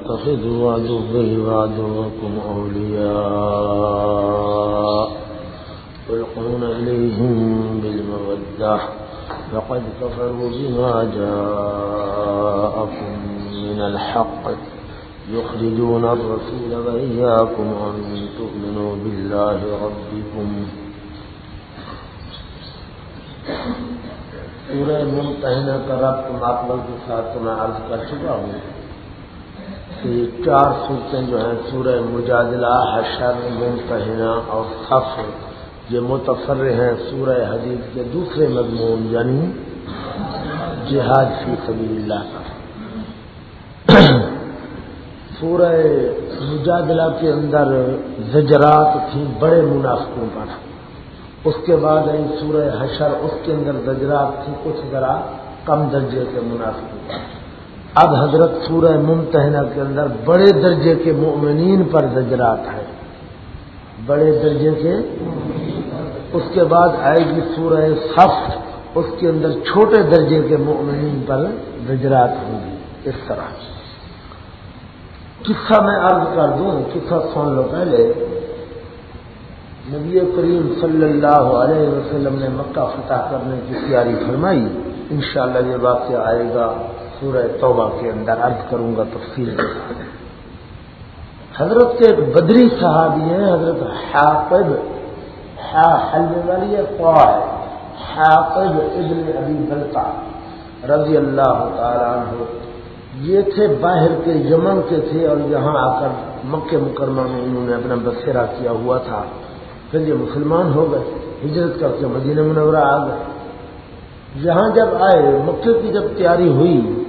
اتخذوا عدوي وعدوكم أولياء يلقون إليهم بالمودة فقد كفروا بما جاءكم من الحق يخرجون الرسول وإياكم أن تؤمنوا بالله ربكم سورہ ممتحنہ کا رب مطلب کے ساتھ میں عرض کر چکا ہوں۔ کہ یہ چار صورتیں جو ہیں، سورہ مجادلہ، حشر ممتحنہ اور صف یہ متفر ہیں سورہ حدیث کے دوسرے مضمون یعنی جہاد فی سبیل اللہ کا سورہ مجادلہ کے اندر زجرات تھیں بڑے منافقوں پر۔ اس کے بعد آئی سورہ حشر، اس کے اندر زجرات تھی، کچھ ذرا کم درجے کے منافقوں پر۔ اب حضرت سورہ ممتحنہ کے اندر بڑے درجے کے مؤمنین پر زجرات ہے۔ بڑے درجے کے۔ اس کے بعد آئے گی سورہ صف۔ اس کے اندر چھوٹے درجے کے مؤمنین پر زجرات ہوں گی اس طرح۔ قصہ میں عرض کر دوں، قصہ سن لو پہلے۔ نبی کریم صلی اللہ علیہ وسلم نے مکہ فتح کرنے کی تیاری فرمائی۔ انشاءاللہ یہ واقعہ آئے گا۔ سورہ توبہ کے اندر عرض کروں گا تفصیل حضرت کے ایک بدری صحابی ہیں، حضرت حافظ حلوے والی ہے حافظ ابن ابی بلتا رضی اللہ تعالیٰ عنہ۔ یہ تھے باہر کے یمن کے تھے اور یہاں آ کر مکہ مکرمہ میں انہوں نے اپنا بسیرا کیا ہوا تھا۔ پھر یہ مسلمان ہو گئے، ہجرت کر کے مدینہ منورہ آ گئے۔ یہاں جب آئے مکے کی جب تیاری ہوئی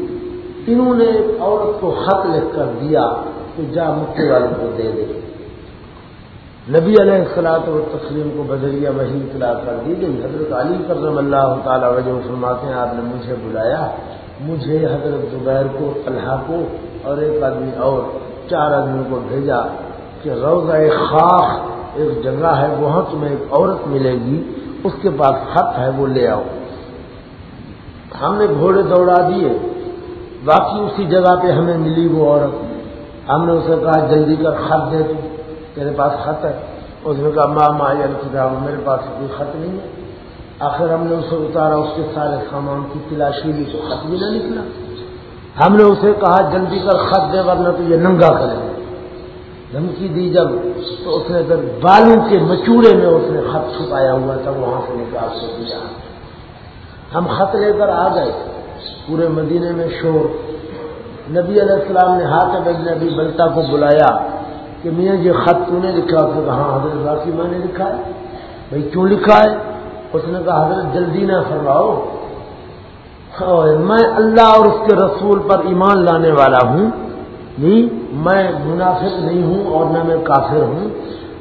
انہوں نے ایک عورت کو خط لکھ کر دیا کہ جا مکے والوں کو دے دے۔ نبی علیہ السلاط و تسلیم کو بدریہ وہی اطلاع کر دی گئی حضرت علی کرم اللہ تعالیٰ وجہ فرماتے ہیں، آپ نے مجھے بلایا، مجھے حضرت زبیر کو، طلحہ کو اور ایک آدمی اور چار آدمیوں کو بھیجا کہ روزہ خاص ایک جگہ ہے، وہاں تمہیں ایک عورت ملے گی، اس کے پاس خط ہے، وہ لے آؤ۔ ہم نے گھوڑے دوڑا دیے۔ باقی اسی جگہ پہ ہمیں ملی وہ عورت۔ ہم نے اسے کہا، جلدی کر خط دے تو۔ تیرے پاس خط ہے۔ اس نے کہا، ماں ماں کتاب میرے پاس کوئی خط نہیں ہے۔ آخر ہم نے اسے اتارا، اس کے سارے سامان کی تلاشی لی تو خط بھی نہ نکلا۔ ہم نے اسے کہا، جلدی کر خط دے، ورنہ تو یہ ننگا کرے گا۔ دھمکی دی جب تو اس نے پھر بالوں کے مچوڑے میں اس نے خط چھپایا ہوا تھا، وہاں سے نکال سے دیا ہم خط لے کر آ گئے۔ پورے مدینے میں شور۔ نبی علیہ السلام نے ہاتھ نبی بلتا کو بلایا کہ میاں یہ خط تو نے لکھا؟ اس نے کہا ہاں حضرت باقی میں نے لکھا ہے۔ بھائی، کیوں لکھا ہے؟ اس نے کہا، حضرت جلدی نہ فرماؤ۔ میں اللہ اور اس کے رسول پر ایمان لانے والا ہوں۔ نہیں میں منافق نہیں ہوں اور نہ میں کافر ہوں۔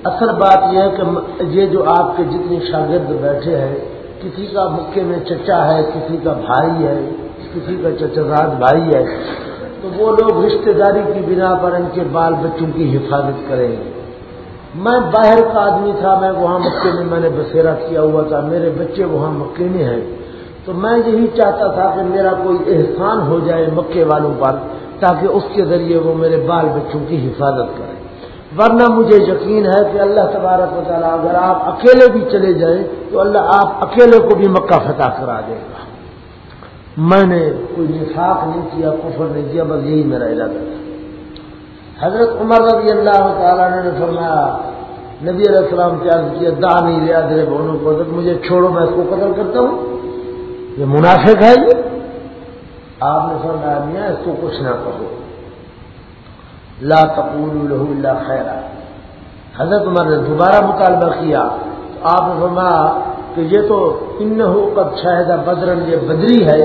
اصل بات یہ ہے کہ یہ جو آپ کے جتنے شاگرد بیٹھے ہیں، کسی کا مکے میں چچا ہے، کسی کا بھائی ہے کسی کا چچا بھائی ہے، تو وہ لوگ رشتہ داری کی بنا پر ان کے بال بچوں کی حفاظت کریں گے۔ میں باہر کا آدمی تھا، میں وہاں مکے میں میں نے بسیرا کیا ہوا تھا، میرے بچے وہاں مکے میں ہیں۔ تو میں یہی چاہتا تھا کہ میرا کوئی احسان ہو جائے مکے والوں پر، تاکہ اس کے ذریعے وہ میرے بال بچوں کی حفاظت کریں۔ ورنہ مجھے یقین ہے کہ اللہ تبارک و تعالیٰ اگر آپ اکیلے بھی چلے جائیں، تو اللہ آپ اکیلے کو بھی مکہ فتح کرا دے گا۔ میں نے کوئی نفاق نہیں کیا، کفر نہیں کیا، بس یہی میرا علاقہ تھا۔ حضرت عمر رضی اللہ تعالیٰ نے فرمایا، نبی علیہ السلام کیا کیا دا نہیں لیا دے بونوں کو مجھے چھوڑو، میں اس کو قتل کرتا ہوں۔ یہ منافق ہے یہ۔ آپ نے فرمایا، میاں، اس کو کچھ نہ کہو۔ لا تقول له الا خیرا حضرت عمر نے دوبارہ مطالبہ کیا، تو آپ نے فرمایا کہ یہ تو ان قد شاہدہ بدرن، یہ بدری ہے،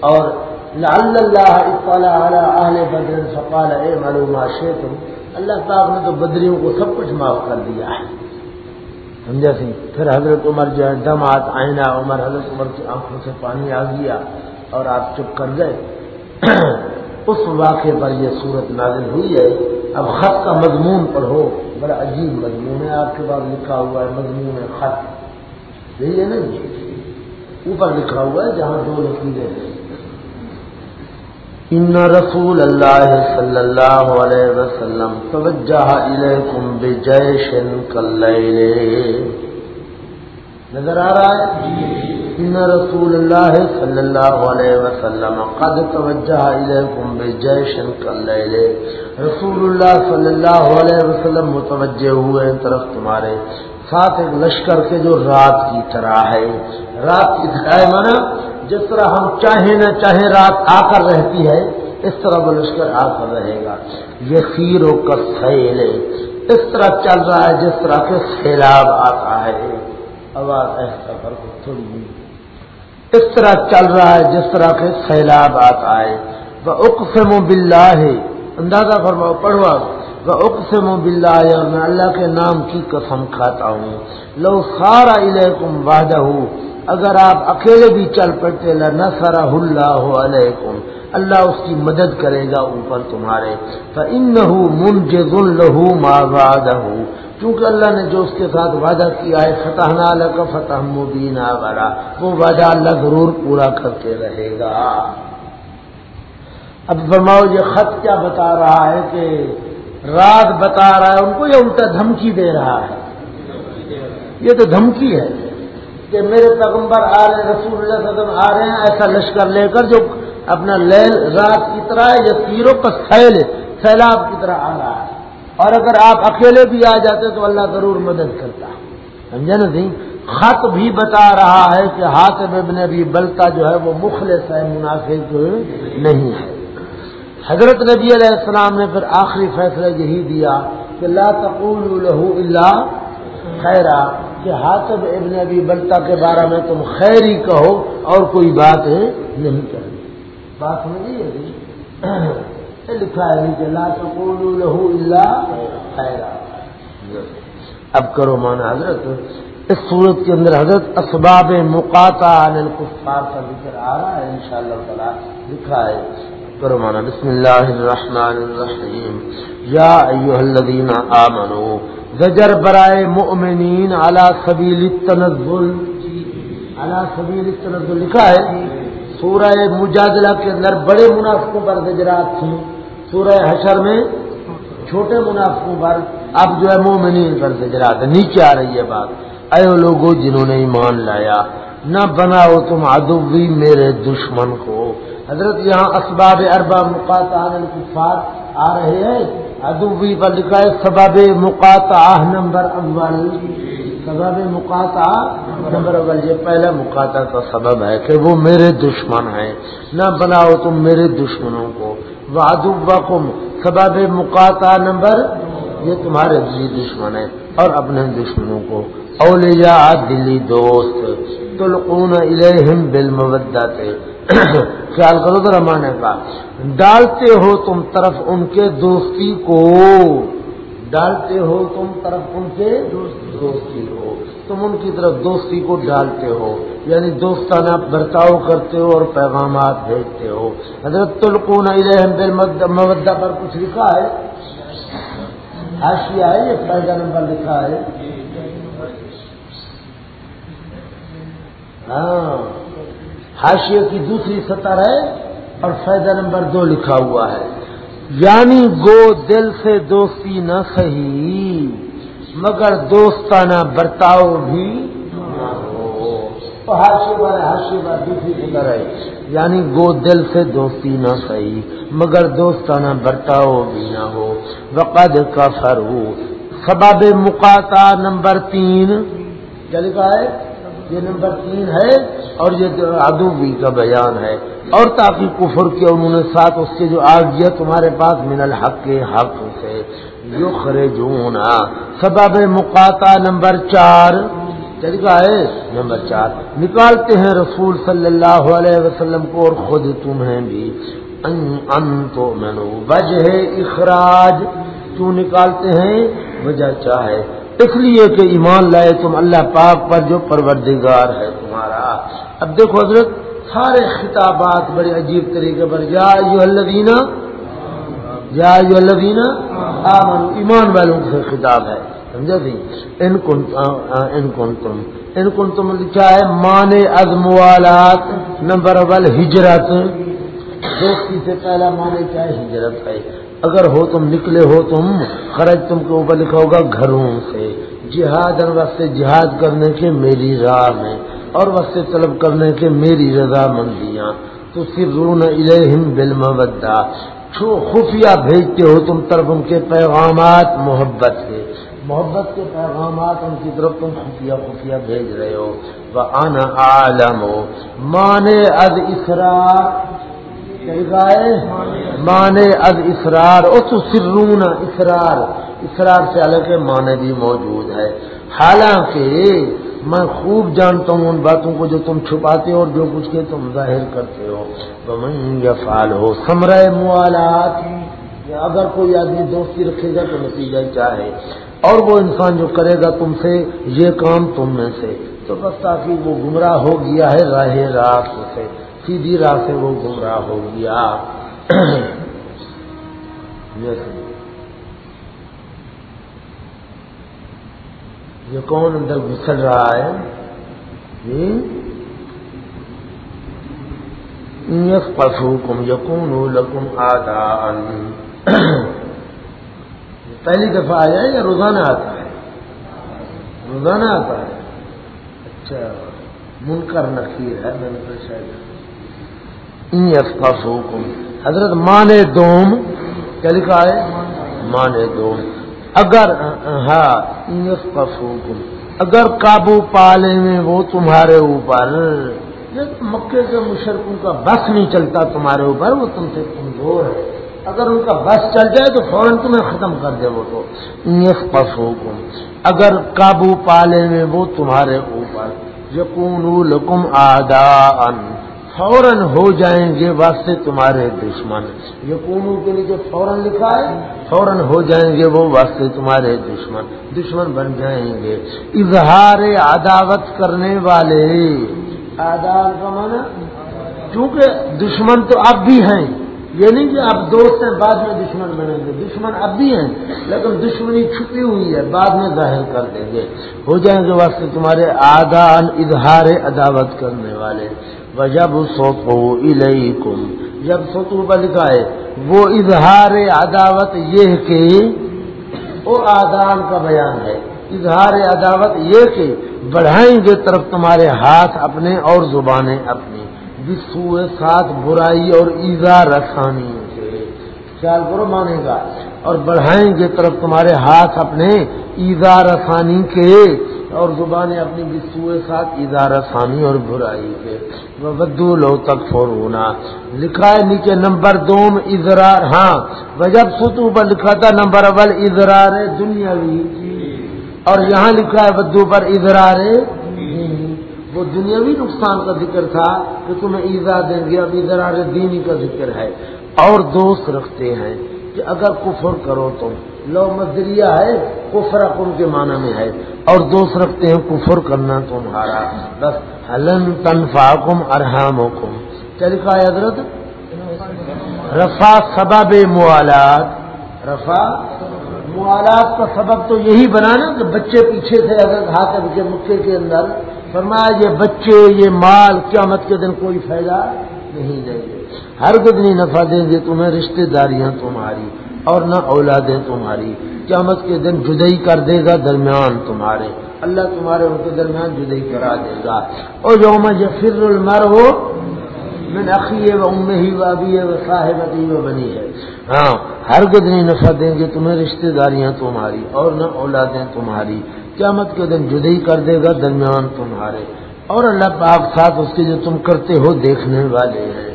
اور لعل اللہ اطلاع علی اہل بدر فقال، اے معلوم تم اللہ پاک نے تو بدریوں کو سب کچھ معاف کر دیا ہے۔ سمجھا سی؟ پھر حضرت عمر جو ہے دم آت آئینہ عمر، حضرت عمر کی آنکھوں سے پانی آ گیا اور آپ چپ کر گئے۔ اس واقعے پر یہ صورت نازل ہوئی ہے۔ اب خط کا مضمون پڑھو، بڑا عجیب مضمون ہے۔ آپ کے پاس لکھا ہوا ہے، مضمون خط۔ یہی ہے نا جی۔ اوپر لکھا ہوا ہے جہاں دو لکیریں ہیں۔ ان رسول اللہ صلی اللہ علیہ وسلم توجہ الیکم بجیش کل نظر آ رہا ہے؟ ان رسول اللہ صلی اللہ علیہ وسلم قد توجہ الیکم بجیش کلیل رسول اللہ صلی اللہ علیہ وسلم متوجہ ہوئے طرف تمہارے ساتھ ایک لشکر کے جو رات کی طرح ہے۔ رات کی طرح ہے مانا جس طرح ہم چاہیں نہ چاہیں رات آ کر رہتی ہے، اس طرح وہ لشکر آ کر رہے گا۔ یہ خیر و سیل اس طرح چل رہا ہے جس طرح کے سیلاب آتا ہے۔ آواز ایسا کر تھوڑی اس طرح چل رہا ہے، جس طرح کے سیلاب آتا ہے وہ اقسم بلّہ ہے اندازہ فرماؤ پڑھوا وہ اقسم باللہ اور میں اللہ کے نام کی قسم کھاتا ہوں۔ لو سارا علیکم وعدہ اگر آپ اکیلے بھی چل پڑتے نسر اللہ علیکم اللہ اس کی مدد کرے گا اوپر تمہارے۔ تو ان لہو وعدہ کیونکہ اللہ نے جو اس کے ساتھ وعدہ کیا ہے فتح نال کا فتح مبینہ برا وہ وعدہ اللہ ضرور پورا کرتے رہے گا۔ اب فرماؤ، یہ خط کیا بتا رہا ہے کہ رات بتا رہا ہے، ان کو یہ الٹا دھمکی دے رہا ہے۔ یہ تو دھمکی ہے کہ میرے پیغمبر آ رہے ہیں، رسول اللہ صلی اللہ علیہ وسلم آ رہے ہیں، ایسا لشکر لے کر جو اپنا لیل رات کی طرح ہے یا تیروں کا سیل سیلاب کی طرح آ رہا ہے۔ اور اگر آپ اکیلے بھی آ جاتے تو اللہ ضرور مدد کرتا۔ سمجھا نا سی خط بھی بتا رہا ہے کہ ہاتھ ابن ابھی بلتا جو ہے وہ مخلص ہے، منافق نہیں ہے۔ حضرت نبی علیہ السلام نے پھر آخری فیصلہ یہی دیا کہ لا تقول له الا خیرا، کہ حاطب ابن ابی بلتا کے بارے میں تم خیر ہی کہو اور کوئی بات نہیں کرنی بات ہے لکھا ہے نیچے لا لہو اللہ خیرا۔ اب کرو مانا حضرت، اس صورت کے اندر حضرت اسباب مقاطع کفار کا ذکر آ رہا ہے، انشاءاللہ شاء تعالیٰ لکھا ہے۔ کرو مانا بسم اللہ الرحمن الرحیم۔ یا ایوہ الذین آمنوا زجر برائے مؤمنین علی سبیل التنزل۔ علی سبیل التنزل لکھا ہے۔ سورہ مجادلہ کے اندر بڑے منافقوں پر زجرات تھیں سورہ حشر میں چھوٹے منافقوں پر اب جو ہے مومنین پر زجرات نیچے آ رہی ہے بات۔ اے لوگوں جنہوں نے ایمان لایا، نہ بناؤ تم ادبی میرے دشمن کو۔ حضرت یہاں اسباب اربا مقاطع الکفار آ رہے ہیں۔ ادبی پر لکھا ہے سباب مقاطع نمبر اول۔ سباب مقاطع نمبر اول، یہ پہلا مقاطع کا سبب ہے کہ وہ میرے دشمن ہیں۔ نہ بناؤ تم میرے دشمنوں کو۔ وہ ادب سباب مقاطع نمبر۔ یہ تمہارے دلی دشمن ہے اور اپنے دشمنوں کو۔ اولیاء، دلی دوست، تلقون الیہم بالمودت۔ خیال کرو تو رمانے کا ڈالتے ہو تم طرف ان کے دوستی کو۔ ڈالتے ہو تم طرف ان کے دوستی دوستی ہو، تم ان کی طرف دوستی کو ڈالتے ہو یعنی دوستانہ برتاؤ کرتے ہو اور پیغامات بھیجتے ہو۔ حضرت تلقون مودہ پر کچھ لکھا ہے؟ حاشیہ ہے یہ، پہلا نمبر لکھا ہے۔ ہاں حاشیے کی دوسری سطح ہے اور فائدہ نمبر دو لکھا ہوا ہے۔ یعنی گو دل سے دوستی نہ سہی۔ مگر دوستانہ برتاؤ بھی یعنی گو دل سے دوستی نہ سہی مگر دوستانہ برتاؤ بھی نہ ہو۔ وقد کا فر ہو سباب مقاطع نمبر تین۔ کیا لکھا ہے؟ یہ نمبر تین ہے اور یہ ادوبی کا بیان ہے۔ اور تاکہ کفر کے انہوں نے ساتھ اس کے جو آ گیا تمہارے پاس من الحق کے حق سے۔ جو خرے سبب مقاطع نمبر چار. طریقہ ہے نمبر چار. نکالتے ہیں رسول صلی اللہ علیہ وسلم کو اور خود تمہیں بھی. ان تو مینو وجہ اخراج. کیوں نکالتے ہیں؟ وجہ چاہے اس لیے کہ ایمان لائے تم اللہ پاک پر جو پروردگار ہے تمہارا. اب دیکھو حضرت، سارے خطابات بڑے عجیب طریقے پر. یا الدینہ یا الدینہ ایمان والوں سے خطاب ہے سمجھا سی جی؟ ان کن ان کن تم ان کن تم لکھا مطلب ہے؟ مان ازم والات نمبر اول ہجرت۔ دوستی سے پہلا مانے کیا ہجرت ہے۔ اگر ہو تم نکلے ہو تم خرچ تم کے اوپر لکھا ہوگا گھروں سے۔ جہاد اور وقت جہاد کرنے کے میری راہ میں، اور وقت طلب کرنے کے میری رضا مندیاں تو صرف رون الہم بل خفیہ بھیجتے ہو تم طرف ان کے پیغامات، محبت کے محبت کے پیغامات ان کی طرف تم خفیہ خفیہ بھیج رہے ہو۔ وہ آنا عالم ہو مانے اد اسرار گائے مانے اد اسرار۔ او تو سرون اسرار۔ اسرار سے الگ مانے بھی موجود ہے۔ حالانکہ میں خوب جانتا ہوں ان باتوں کو جو تم چھپاتے ہو اور جو کچھ کے تم ظاہر کرتے ہو۔ تو میں فال ہو سمرے موالات اگر کوئی آدمی دوستی رکھے گا تو نتیجہ چاہے اور وہ انسان جو کرے گا تم سے، یہ کام تم میں سے۔ تو بس تاکہ وہ گمراہ ہو گیا ہے راہ راست سے۔ سیدھی راہ سے وہ گمراہ ہو گیا۔ یہ کون اندر گھسل رہا ہے؟ پشو کم یقون لکم آتا پہلی دفعہ آیا یا روزانہ آتا ہے؟ روزانہ آتا ہے۔ اچھا منکر نکیر ہے، میں نے شاید کم حضرت مانے دوم، کیا لکھا ہے؟ مانے دوم۔ اگر ہاں اگر قابو پالے میں وہ تمہارے اوپر۔ مکے کے مشرقوں کا بس نہیں چلتا تمہارے اوپر، وہ تم سے کمزور ہے اگر ان کا بس چل جائے تو فوراً تمہیں ختم کر دے وہ تو۔ حکم اگر قابو پالے میں وہ تمہارے اوپر۔ یقون لکم آدا فوراً ہو جائیں گے واسطے تمہارے دشمن۔ یقون کے لیے جو فوراً لکھا ہے۔ فوراً ہو جائیں گے وہ واسطے تمہارے دشمن۔ دشمن بن جائیں گے۔ اظہار عداوت کرنے والے۔ آداب کا مانا چونکہ دشمن تو اب بھی ہیں۔ یہ نہیں کہ اب دوست ہیں بعد میں دشمن بنیں گے۔ دشمن اب بھی ہیں لیکن دشمنی چھپی ہوئی ہے بعد میں ظاہر کر دیں گے۔ ہو جائیں گے واسطے تمہارے آدان اظہار عداوت کرنے والے۔ جب سوپو الیکم جب سوتو پر لکھا ہے وہ اظہار عداوت یہ کہ، وہ آدان کا بیان ہے۔ اظہار عداوت یہ کہ، بڑھائیں گے طرف تمہارے ہاتھ اپنے اور زبانیں اپنی۔ بسوئے ساتھ برائی اور ایزا رسانی سے خیال کرو مانے گا۔ اور بڑھائیں گے طرف تمہارے ہاتھ اپنے ایزا رسانی کے۔ اور زبانیں اپنی بسوئے ساتھ ایزا رسانی اور برائی کے۔ بدو لو تک فور ہونا لکھا ہے نیچے نمبر دو میں ادرار ہاں وجب ستو پر لکھا تھا نمبر اول ادرار دنیاوی اور یہاں لکھا ہے بدو پر ادرار وہ دنیاوی نقصان کا ذکر تھا کہ تمہیں ایزا دیں گے، اب ادرار دینی کا ذکر ہے۔ اور دوست رکھتے ہیں کہ اگر کفر کرو تم لو مزدریہ ہے، کفر ان کے معنی میں ہے۔ اور دوست رکھتے ہیں، کفر کرنا تمہارا۔ بس حلن تنفا کم ارحام کم کیا لکھا ہے حضرت؟ رفا سبب موالات۔ رفا موالات کا سبب تو یہی بنانا کہ بچے پیچھے سے اگر ہاتھ کے مکے کے اندر۔ فرمایا، یہ بچے، یہ مال قیامت کے دن کوئی فائدہ نہیں دیں گے۔ ہر کتنی نفع دیں گے، تمہیں رشتے داریاں تمہاری۔ اور نہ اولادیں تمہاری۔ قیامت کے دن جدئی کر دے گا درمیان تمہارے۔ اللہ تمہارے ان کے درمیان جدئی کرا دے گا۔ اور جو میں المر ہو میں نقی ہے وہ ام ہی و ابھی ہے وہ بنی ہے۔ ہاں ہر گدنی نفع دیں گے تمہیں رشتے داریاں تمہاری اور نہ اولادیں تمہاری۔ قیامت کے دن جدئی کر دے گا درمیان تمہارے۔ اور اللہ پاک ساتھ اس کے جو تم کرتے ہو دیکھنے والے ہیں۔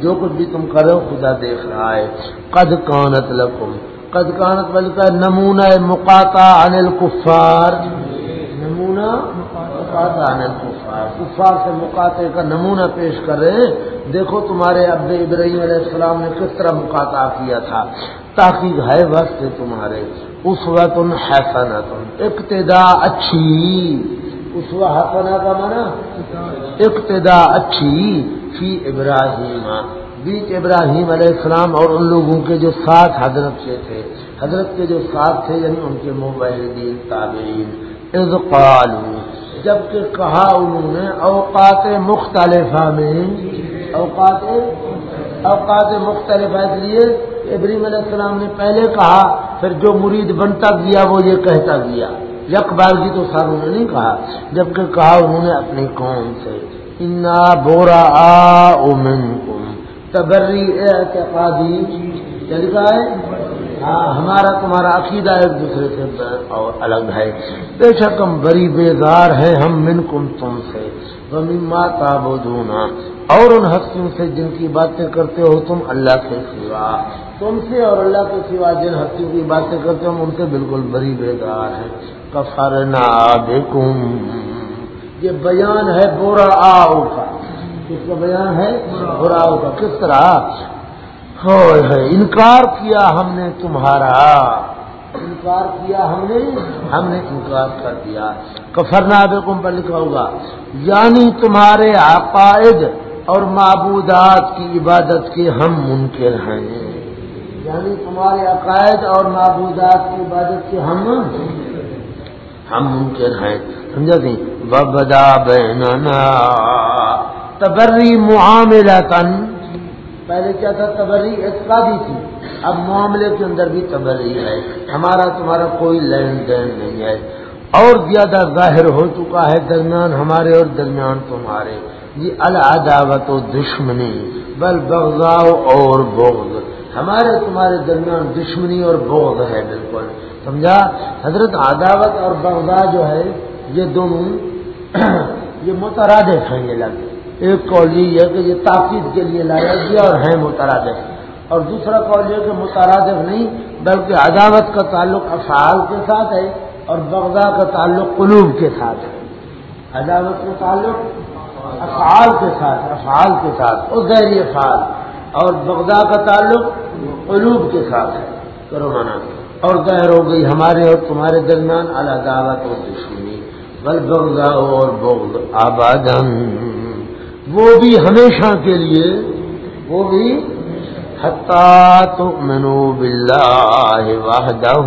جو کچھ بھی تم کرو، خدا دیکھ رہا ہے۔ قد کانت لکم۔ قد کانت بلکہ نمونہ مقاطع عن الکفار۔ نمونہ مقاطع عن الکفار۔ کفار سے مقاطع کا نمونہ پیش کر رہے ہیں۔ دیکھو تمہارے ابد ابراہیم علیہ السلام نے کس طرح مقاطع کیا تھا۔ تاکہ ہے وقت تمہارے اس وقت حسنت ابتدا اچھی۔ اس وقت کا مانا ابتدا اچھی۔ فی ابراہیم۔ بیچ ابراہیم علیہ السلام اور ان لوگوں کے جو ساتھ حضرت سے تھے۔ حضرت کے جو ساتھ تھے یعنی ان کے مبین تابعین۔ از قالو جبکہ کہا انہوں نے، اوقات مختلف میں۔ اوقات اوقات مختلف اس لیے ابریم علیہ السلام نے پہلے کہا، پھر جو مرید بنتا گیا وہ یہ کہتا گیا۔ یک بار تو سر انہوں نے نہیں کہا، جبکہ کہا انہوں نے اپنی قوم سے۔ انا بورا آمن تبری اعتقادی لکھا ہے ہاں ہمارا تمہارا عقیدہ ایک دوسرے سے اور الگ ہے۔ بے شک ہم بری بیزار ہیں، ہم من کم تم سے۔ ماتا بونا اور ان ہستیوں سے جن کی باتیں کرتے ہو تم اللہ کے سوا۔ تم سے اور اللہ کے سوا جن ہستیوں کی باتیں کرتے ہو ان سے بالکل بری بیدار ہیں۔ کفر نہ یہ بیان ہے بورا آؤ کا۔ کس کا بیان ہے؟ برا کا۔ کس طرح؟ انکار کیا ہم نے تمہارا۔ انکار کیا ہم نے؟ ہم نے انکار کر دیا۔ کفرنا بیکم پر لکھا ہوگا یعنی تمہارے عقائد اور معبودات کی عبادت کے ہم منکر ہیں۔ یعنی تمہارے عقائد اور معبودات کی عبادت کے ہم ہم منکر ہیں۔ سمجھا جی؟ سی ببدا بیننا تبری معاملہ تن پہلے کیا تھا؟ تبری اعتقادی تھی۔ اب معاملے کے اندر بھی تبری ہے۔ ہمارا تمہارا کوئی لین دین نہیں ہے۔ اور زیادہ ظاہر ہو چکا ہے درمیان ہمارے اور درمیان تمہارے۔ یہ العداوت و دشمنی۔ بل بغضاؤ اور بغض۔ ہمارے تمہارے درمیان دشمنی اور بغض ہے بالکل۔ سمجھا؟ حضرت عداوت اور بغضا جو ہے، یہ دونوں یہ مترادف ہیں یہ لگے ایک قول یہ ہے کہ یہ تاکید کے لیے لایا گیا اور ہے مترادف۔ اور دوسرا قول یہ کہ مترادف نہیں، بلکہ عداوت کا تعلق افعال کے ساتھ ہے اور بغدا کا تعلق قلوب کے ساتھ ہے۔ عداوت کا تعلق افعال کے ساتھ، افعال کے ساتھ اور غیر افعال۔ اور بغدا کا تعلق قلوب کے ساتھ ہے۔ کرو مانا۔ اور غیر ہو گئی ہمارے اور تمہارے درمیان الداوت اور دشمنی۔ بل بغدا اور بغد آبادن وہ بھی ہمیشہ کے لیے، وہ بھی حتیٰ تو منو بلّہ واہدہ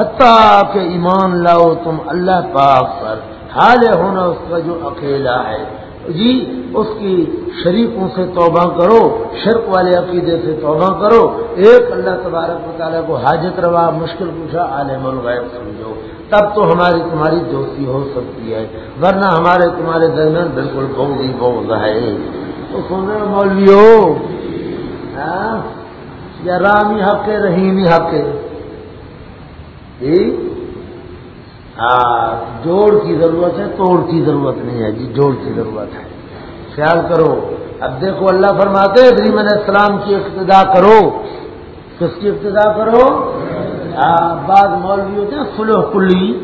حتیٰ کہ ایمان لاؤ تم اللہ پاک پر۔ حال ہونا اس کا جو اکیلا ہے۔ جی اس کی شریفوں سے توبہ کرو، شرک والے عقیدے سے توبہ کرو۔ ایک اللہ تبارک مطالعہ کو حاجت روا، مشکل پوچھا، عالم الغیب سمجھو۔ تب تو ہماری تمہاری دوستی ہو سکتی ہے، ورنہ ہمارے تمہارے درمیان بالکل بہت ہی بہت ہے۔ تو سونے مولوی ہو ہاں؟ یا رامی حق رحیمی حق جی؟ ہاں، جوڑ کی ضرورت ہے، توڑ کی ضرورت نہیں ہے۔ جی جوڑ کی ضرورت ہے۔ خیال کرو۔ اب دیکھو، اللہ فرماتے ابریم علیہ السلام کی ابتدا کرو۔ کس کی ابتدا کرو؟ ہاں، بعض مولوی ہوتے ہیں فلو کلی۔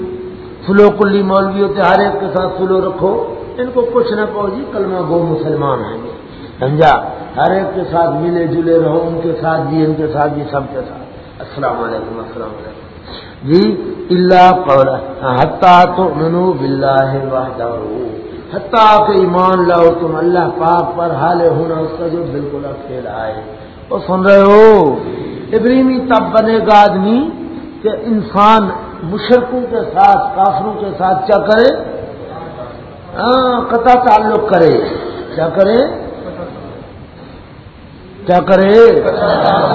فلو کلی مولوی ہوتے ہر ایک کے ساتھ فلو رکھو۔ ان کو کچھ نہ کہو جی کلمہ گو مسلمان ہیں۔ سمجھا؟ ہر ایک کے ساتھ ملے جلے رہو، ان کے ساتھ بھی ان کے ساتھ بھی سب کے ساتھ۔ السلام علیکم السلام علیکم۔ جی اللہ حتیٰ تو منو بلّہ واہدہ حتیٰ کہ ایمان لاؤ تم اللہ پاک پر حال ہونا اس کا جو بالکل اکیلا ہے. وہ سن رہے ہو؟ ابریمی تب بنے گا آدمی کہ انسان مشرقوں کے ساتھ، کافروں کے ساتھ کیا کرے؟ ہاں قطع تعلق کرے۔ کیا کرے؟ کیا کرے؟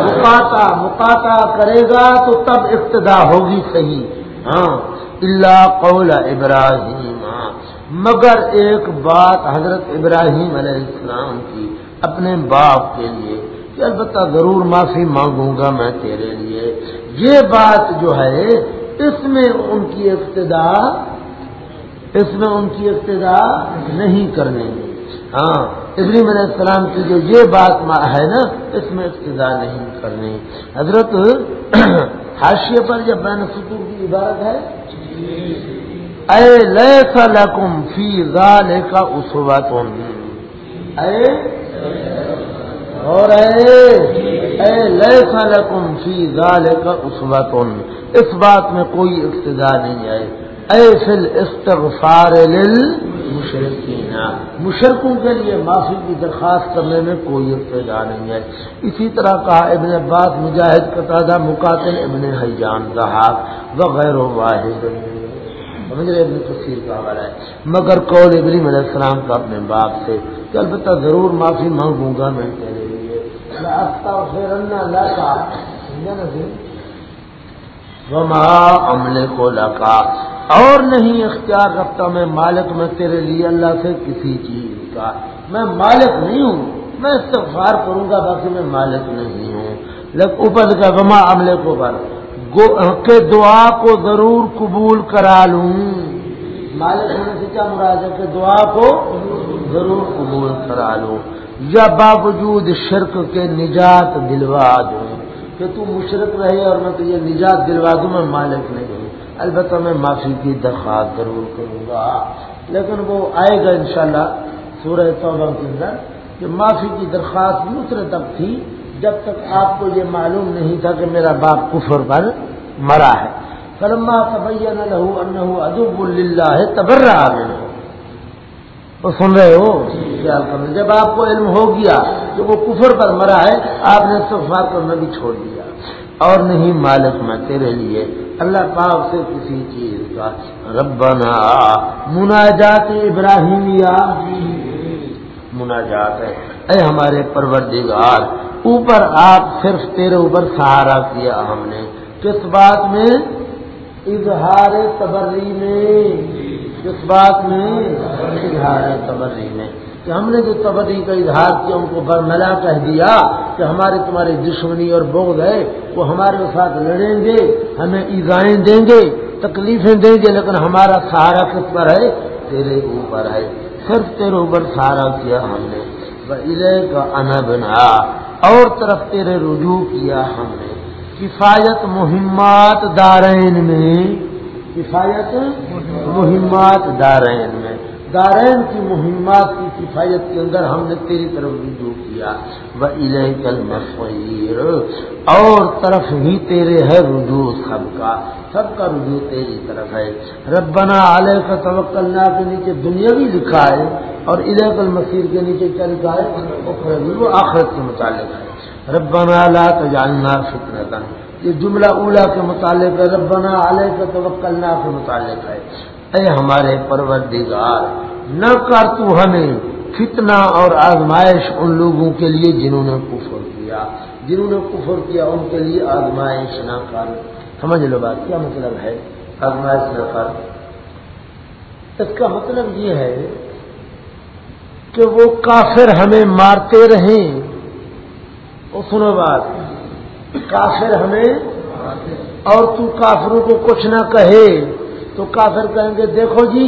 مکاتا مکاتا کرے گا تو تب ابتدا ہوگی صحیح۔ ہاں اللہ قول ابراہیم۔ مگر ایک بات حضرت ابراہیم علیہ السلام کی اپنے باپ کے لیے کہ البتہ ضرور معافی مانگوں گا میں تیرے لیے۔ یہ بات جو ہے، اس میں ان کی ابتدا، اس میں ان کی ابتدا نہیں کرنے ہاں ابراہیم علیہ السلام کی جو یہ بات ہے نا، اس میں ابتدا نہیں کرنی۔ حضرت حاشیے پر جب بین سطور کی عبارت ہے، اے لیسا لکم فی ذال کا اسوات اے، اور اے لیسا لکم فی ذال کا اسوات اس بات میں کوئی ابتدا نہیں ہے اے فل استغفار للمشرکین مشرقوں کے لیے معافی کی درخواست کرنے میں کوئی ابتدا نہیں ہے۔ اسی طرح کہا ابن عباس، مجاہد قطادہ مقاتل، ابن حیان دہاق وغیرہ واحد۔ ابن کثیر کا حوالہ ہے۔ مگر قول ابراہیم علیہ السلام کا اپنے باپ سے کہ البتہ ضرور معافی مانگوں گا میں تیرے لیے۔ جی؟ وما عملے کو لکا۔ اور نہیں اختیار رکھتا میں مالک میں تیرے لیے اللہ سے کسی چیز کا۔ میں مالک نہیں ہوں، میں استغفار کروں گا، باقی میں مالک نہیں ہوں۔ لیکن اوپر کا وما عملے کو بر کہ دعا کو ضرور قبول کرا لوں۔ مالک ہونے سے کیا مراد ہے؟ کہ دعا کو ضرور قبول کرا لوں۔ یا باوجود شرک کے نجات دلوا دوں۔ کہ تو مشرق رہے اور میں تجھے نجات دلوا دوں، میں مالک نہیں ہوں۔ البتہ میں معافی کی درخواست ضرور کروں گا۔ لیکن وہ آئے گا انشاءاللہ سورہ توبہ کے اندر کہ معافی کی درخواست دوسرے تک تھی، جب تک آپ کو یہ معلوم نہیں تھا کہ میرا باپ کفر پر مرا ہے۔ فرما تبین لہو انہو ادب اللہ ہے تبر رہا تو سن رہے ہو؟ خیال کرنا جب آپ کو علم ہو گیا کہ وہ کفر پر مرا ہے، آپ نے استغفار کرنا بھی چھوڑ دیا۔ اور نہیں مالک، میں تیرے لیے اللہ پاک سے کسی چیز کا ربنا مناجات ابراہیمیا مناجات ہے۔ اے ہمارے پروردگار، اوپر آپ صرف تیرے اوپر سہارا کیا ہم نے۔ کس بات میں؟ اظہار تبری میں۔ کس بات میں؟ اظہار تبری میں۔ کہ ہم نے جو تبری کا اظہار کیا، ان کو برملا کہہ دیا کہ ہمارے تمہاری دشمنی اور بغض ہے، وہ ہمارے ساتھ لڑیں گے، ہمیں ایزائیں دیں گے، تکلیفیں دیں گے، لیکن ہمارا سہارا کس پر ہے؟ تیرے اوپر ہے۔ صرف تیرے اوپر سہارا کیا ہم نے۔ کا انا بنا اور طرف تیرے رجوع کیا ہم نے۔ کفایت مہمات دارین میں۔ کفایت مہمات دارین میں۔ دارین کی مہمات کی کفایت کے اندر ہم نے تیری طرف رجوع کیا۔ وہ کل مصیر اور طرف ہی تیرے ہے رجوع سب کا۔ سب کا رجوع تیری طرف ہے۔ ربنا علیہ کا توکلنا کے نیچے دنیا بھی لکھا ہے اور علیہ المسیر کے نیچے کیا لکھا ہے؟ وہ آخرت کے متعلق ہے۔ ربنا لا تجعلنا فتنة یہ جملہ اولا کے متعلق ہے۔ ربنا علیہ کا توکلنا کے متعلق ہے۔ اے ہمارے پروردگار، نہ کر تو ہمیں فتنہ اور آزمائش ان لوگوں کے لیے جنہوں نے کفر کیا۔ جنہوں نے کفر کیا، ان کے لیے آزمائش نہ کر۔ سمجھ لو بات، کیا مطلب ہے؟ آزمائش نہ کر۔ اس کا مطلب یہ ہے کہ وہ کافر ہمیں مارتے رہیں۔ وہ سنو بات، کافر ہمیں اور تو کافروں کو کچھ نہ کہے۔ تو کافر کہیں گے، دیکھو جی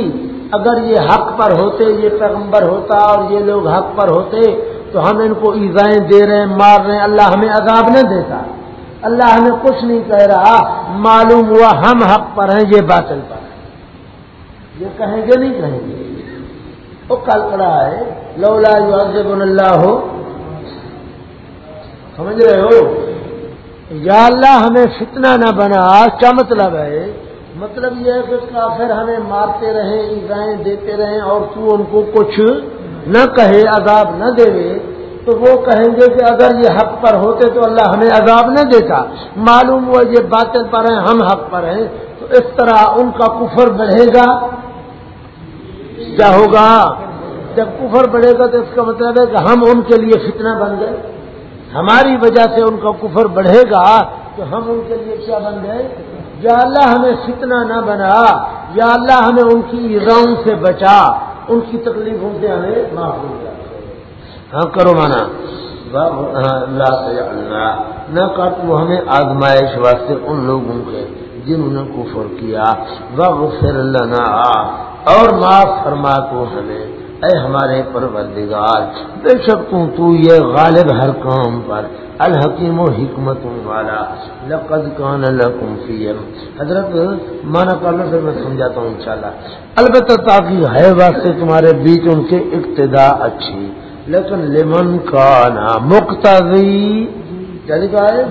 اگر یہ حق پر ہوتے، یہ پیغمبر ہوتا اور یہ لوگ حق پر ہوتے تو ہم ان کو ایزائیں دے رہے ہیں، مار رہے ہیں، اللہ ہمیں عذاب نہ دیتا. اللہ ہمیں کچھ نہیں کہہ رہا، معلوم ہوا ہم حق پر ہیں، یہ باطل پر ہے یہ کہیں گے، نہیں کہیں گے؟ وہ کل پڑا ہے، لولا بن اللہ۔ ہو سمجھ رہے ہو؟ یا اللہ ہمیں فتنہ نہ بنا، کیا مطلب ہے؟ مطلب یہ ہے کہ کافر ہمیں مارتے رہیں ایزائیں دیتے رہیں اور تو ان کو کچھ نہ کہے، عذاب نہ دے تو وہ کہیں گے کہ اگر یہ حق پر ہوتے تو اللہ ہمیں عذاب نہ دیتا۔ معلوم ہوا یہ باتیں پر ہیں، ہم حق پر ہیں، تو اس طرح ان کا کفر بڑھے گا۔ کیا ہوگا؟ جب کفر بڑھے گا تو اس کا مطلب ہے کہ ہم ان کے لیے فتنہ بن گئے۔ ہماری وجہ سے ان کا کفر بڑھے گا، تو ہم ان کے لیے کیا بن گئے؟ یا اللہ ہمیں فتنہ نہ بنا، یا اللہ ہمیں ان کی ایزاؤں سے بچا، ان کی تکلیفوں سے ہمیں معاف ہو ہاں کرو مانا۔ ہاں، نہ کر تو ہمیں آزمائش واسطے ان لوگوں کے جنہوں نے کفر کیا۔ وہ لنا۔ اور معاف فرما تو ہمیں۔ اے ہمارے پروردگار، بے شک تو تو یہ غالب ہر کام پر الحکیم و حکمت والا. لقد کان لکم فیم حضرت مانا کرنے سے میں سمجھاتا ہوں انشاءاللہ. البتہ تاکہ ہے واسطے تمہارے بیچ ان کے ابتدا اچھی. لیکن لمن کا نا مقتضی یعنی کیا ہے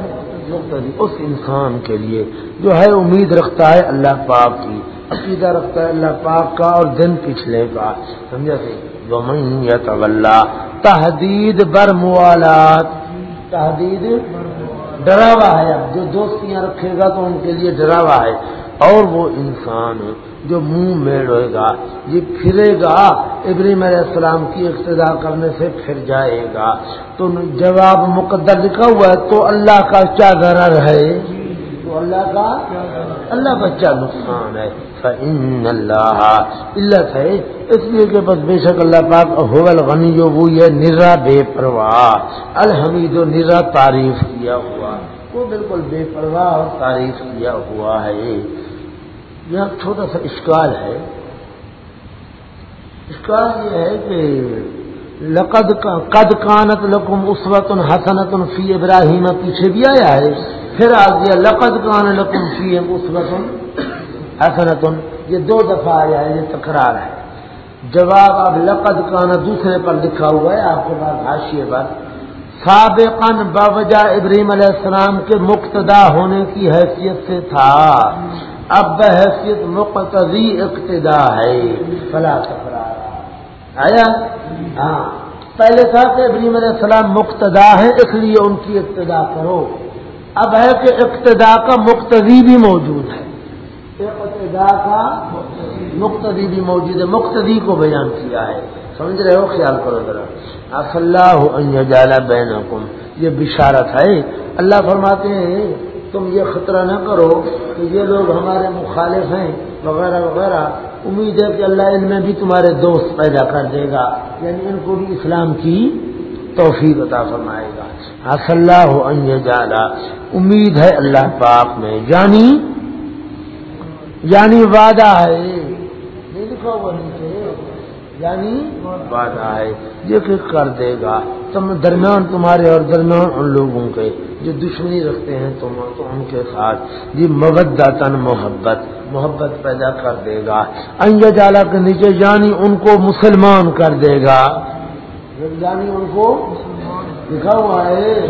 مقتضی، اس انسان کے لیے جو ہے امید رکھتا ہے اللہ پاک کی. عقیدہ رکھتا ہے، اللہ پاک کا اور دن پچھلے کا۔ سمجھا سی تحدید بر موالات تحدید ڈراوا ہے۔ اب جو دوستیاں رکھے گا تو ان کے لیے ڈراوا ہے۔ اور وہ انسان جو منہ میڑے گا، یہ پھرے گا، ابراہیم علیہ السلام کی اقتدا کرنے سے پھر جائے گا۔ تو جواب مقدر لکھا ہوا ہے، تو اللہ کا کیا غرض ہے؟ تو اللہ کا اللہ کا کیا نقصان ہے؟ فإن اللہ علت ہے اس لیے کہ بس بے شک اللہ پاک حول غنی جو وہ یہ نرا بے پرواہ الحمید و نرا تعریف کیا ہوا۔ وہ بالکل بے پرواہ اور تعریف کیا ہوا ہے۔ یہاں چھوٹا سا اشکال ہے۔ اشکال یہ ہے کہ لقد قد کانت لکم اسوت حسنت فی ابراہیم، پیچھے بھی آیا ہے۔ پھر آ گیا لقد کان لکم فی اسوت حسنت یہ دو دفعہ آیا ہے، یہ تکرار ہے۔ جواب اب لقد کانا دوسرے پر لکھا ہوا ہے، آپ کے پاس حاشیے پر سابقن باوجہ ابراہیم علیہ السلام کے مقتدا ہونے کی حیثیت سے تھا۔ اب بحیثیت مقتضی اقتدا ہے۔ فلا تکرار آیا؟ ہاں۔ پہلے تھا کہ ابراہیم علیہ السلام مقتدا ہے اس لیے ان کی ابتدا کرو۔ اب ہے کہ ابتدا کا مقتضی بھی موجود ہے۔ ابتدا کا مقتدی بھی موجود ہے۔ مقتدی کو بیان کیا ہے۔ سمجھ رہے ہو؟ خیال کرو ذرا۔ اللہ جالا بین یہ بشارت ہے۔ اللہ فرماتے ہیں، تم یہ خطرہ نہ کرو کہ یہ لوگ ہمارے مخالف ہیں، وغیرہ وغیرہ۔ امید ہے کہ اللہ ان میں بھی تمہارے دوست پیدا کر دے گا۔ یعنی ان کو بھی اسلام کی توفیق عطا فرمائے گا۔ اللہ جالا امید ہے اللہ پاک میں۔ جانی یعنی وعدہ ہے۔ لکھا ہوا نیچے۔ یعنی وعدہ ہے۔ یہ کہ کر دے گا۔ تم درمیان تمہارے اور درمیان ان لوگوں کے جو دشمنی رکھتے ہیں، تم تو ان کے ساتھ۔ جی تن محبت محبت پیدا کر دے گا۔ انجا جالا کے نیچے یعنی ان کو مسلمان کر دے گا۔ یعنی ان کو لکھا ہوا ہے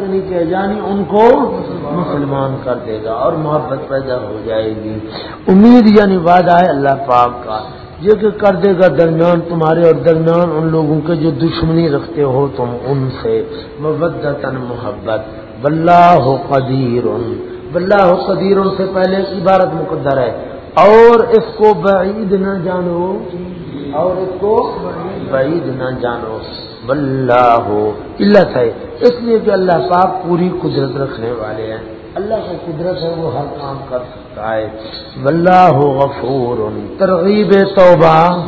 کے نیچے یعنی ان کو مسلمان کر دے گا اور محبت پیدا ہو جائے گی۔ امید یعنی وعدہ ہے اللہ پاک کا۔ یہ کہ کر دے گا درمیان تمہارے اور درمیان ان لوگوں کے جو دشمنی رکھتے ہو تم ان سے۔ مبدن محبت۔ بلّہ قدیر۔ بلّہ قدیر سے پہلے عبارت مقدر ہے۔ اور اس کو بعید نہ جانو. اور اس کو بعید نہ جانو. ہو علت ہے اس لیے کہ اللہ پاک پوری قدرت رکھنے والے ہیں. اللہ کو قدرت ہے، وہ ہر کام کر سکتا ہے. ہو غفور. ترغیب توبہ.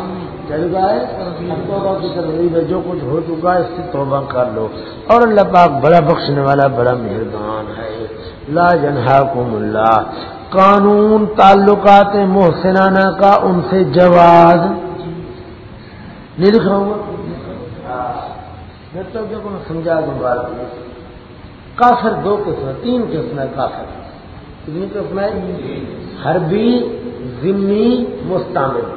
چل گئے توبہ کی ترغیب ہے، جو کچھ ہو چکا ہے، اس کی توبہ کر لو. اور اللہ پاک بڑا بخشنے والا، بڑا مہربان ہے. لا جنحاکم اللہ. قانون تعلقات محسنانہ کا ان سے جواز نہیں لکھ رہا ہوں جب میں سمجھا دوں بات کافر دو قسم تین قسم ہے کافر۔ کتنی قسم ہے حربی ضمنی مستعمل۔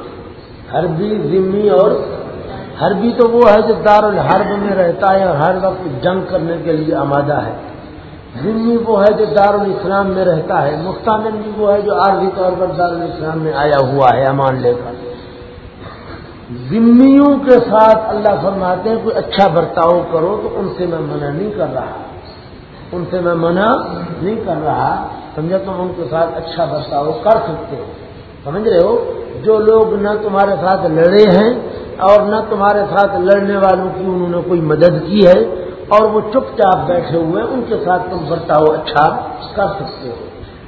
حربی ضمنی اور حربی تو وہ ہے جو دار الحرب میں رہتا ہے اور ہر وقت جنگ کرنے کے لیے آمادہ ہے۔ ضمنی وہ ہے جو دار الاسلام میں رہتا ہے مستعمل بھی وہ ہے جو عارضی طور پر دار الاسلام میں آیا ہوا ہے، امان لے کر۔ ذمیوں کے ساتھ اللہ فرماتے ہیں، کوئی اچھا برتاؤ کرو تو ان سے میں منع نہیں کر رہا۔ ان سے میں منع نہیں کر رہا۔ سمجھا تم ان کے ساتھ اچھا برتاؤ کر سکتے ہو۔ سمجھ رہے ہو؟ جو لوگ نہ تمہارے ساتھ لڑے ہیں اور نہ تمہارے ساتھ لڑنے والوں کی انہوں نے کوئی مدد کی ہے اور وہ چپ چاپ بیٹھے ہوئے ان کے ساتھ تم برتاؤ اچھا کر سکتے ہو۔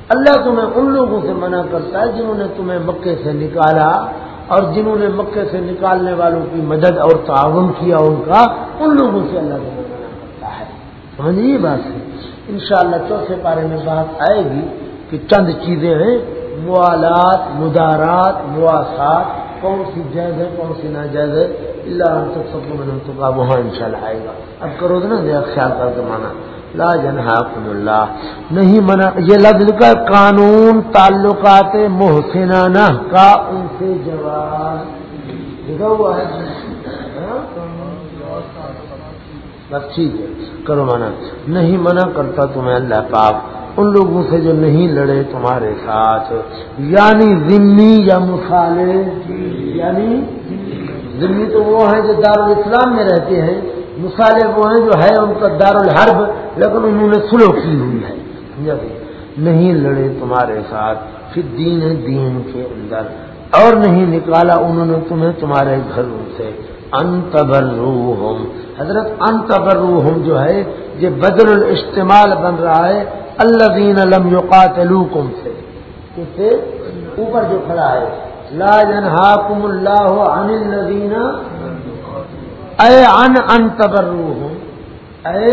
اللہ تمہیں ان لوگوں سے منع کرتا ہے جنہوں نے تمہیں مکے سے نکالا اور جنہوں نے مکے سے نکالنے والوں کی مدد اور تعاون کیا، ان کا ان لوگوں سے اللہ کو منع کرتا ہے۔ ہاں جی، یہ بات ہے۔ انشاءاللہ چوتھے پارے میں بات آئے گی کہ چند چیزیں ہیں۔ موالات، مدارات، مواسات، کون سی جائز ہے، کون سی ناجائز ہے؟ اللہ تک سب کو میں تو وہاں ان شاء اللہ آئے گا۔ اب کرو نا خیال کر کے مانا۔ لا جنحاکم اللہ۔ نہیں منع یہ لفظ کا قانون، تعلقات محسنانہ کا ان سے جواب۔ لکھا ہوا ہے۔ ہاں؟ بس ٹھیک ہے۔ کرو مانا۔ نہیں منع کرتا تمہیں اللہ پاک۔ ان لوگوں سے جو نہیں لڑے تمہارے ساتھ۔ یعنی ذمی یا مسالے یعنی ذمی تو وہ ہیں جو دارالاسلام میں رہتے ہیں مثالیں وہ ہیں جو ہے ان کا دار الحرب لیکن انہوں نے سلو کی ہوئی ہے۔ جی؟ نہیں لڑے تمہارے ساتھ، پھر دین دین کے اندر۔ اور نہیں نکالا انہوں نے تمہیں تمہارے گھروں سے۔ انتبر حضرت انتبر جو ہے، یہ بدل الاستعمال بن رہا ہے۔ اللہ دین علم یوقاتلوکم سے۔ کس سے؟ اوپر جو کھڑا ہے۔ لا جنہاکم اللہ عن الذین اے ان ان تبروہم اے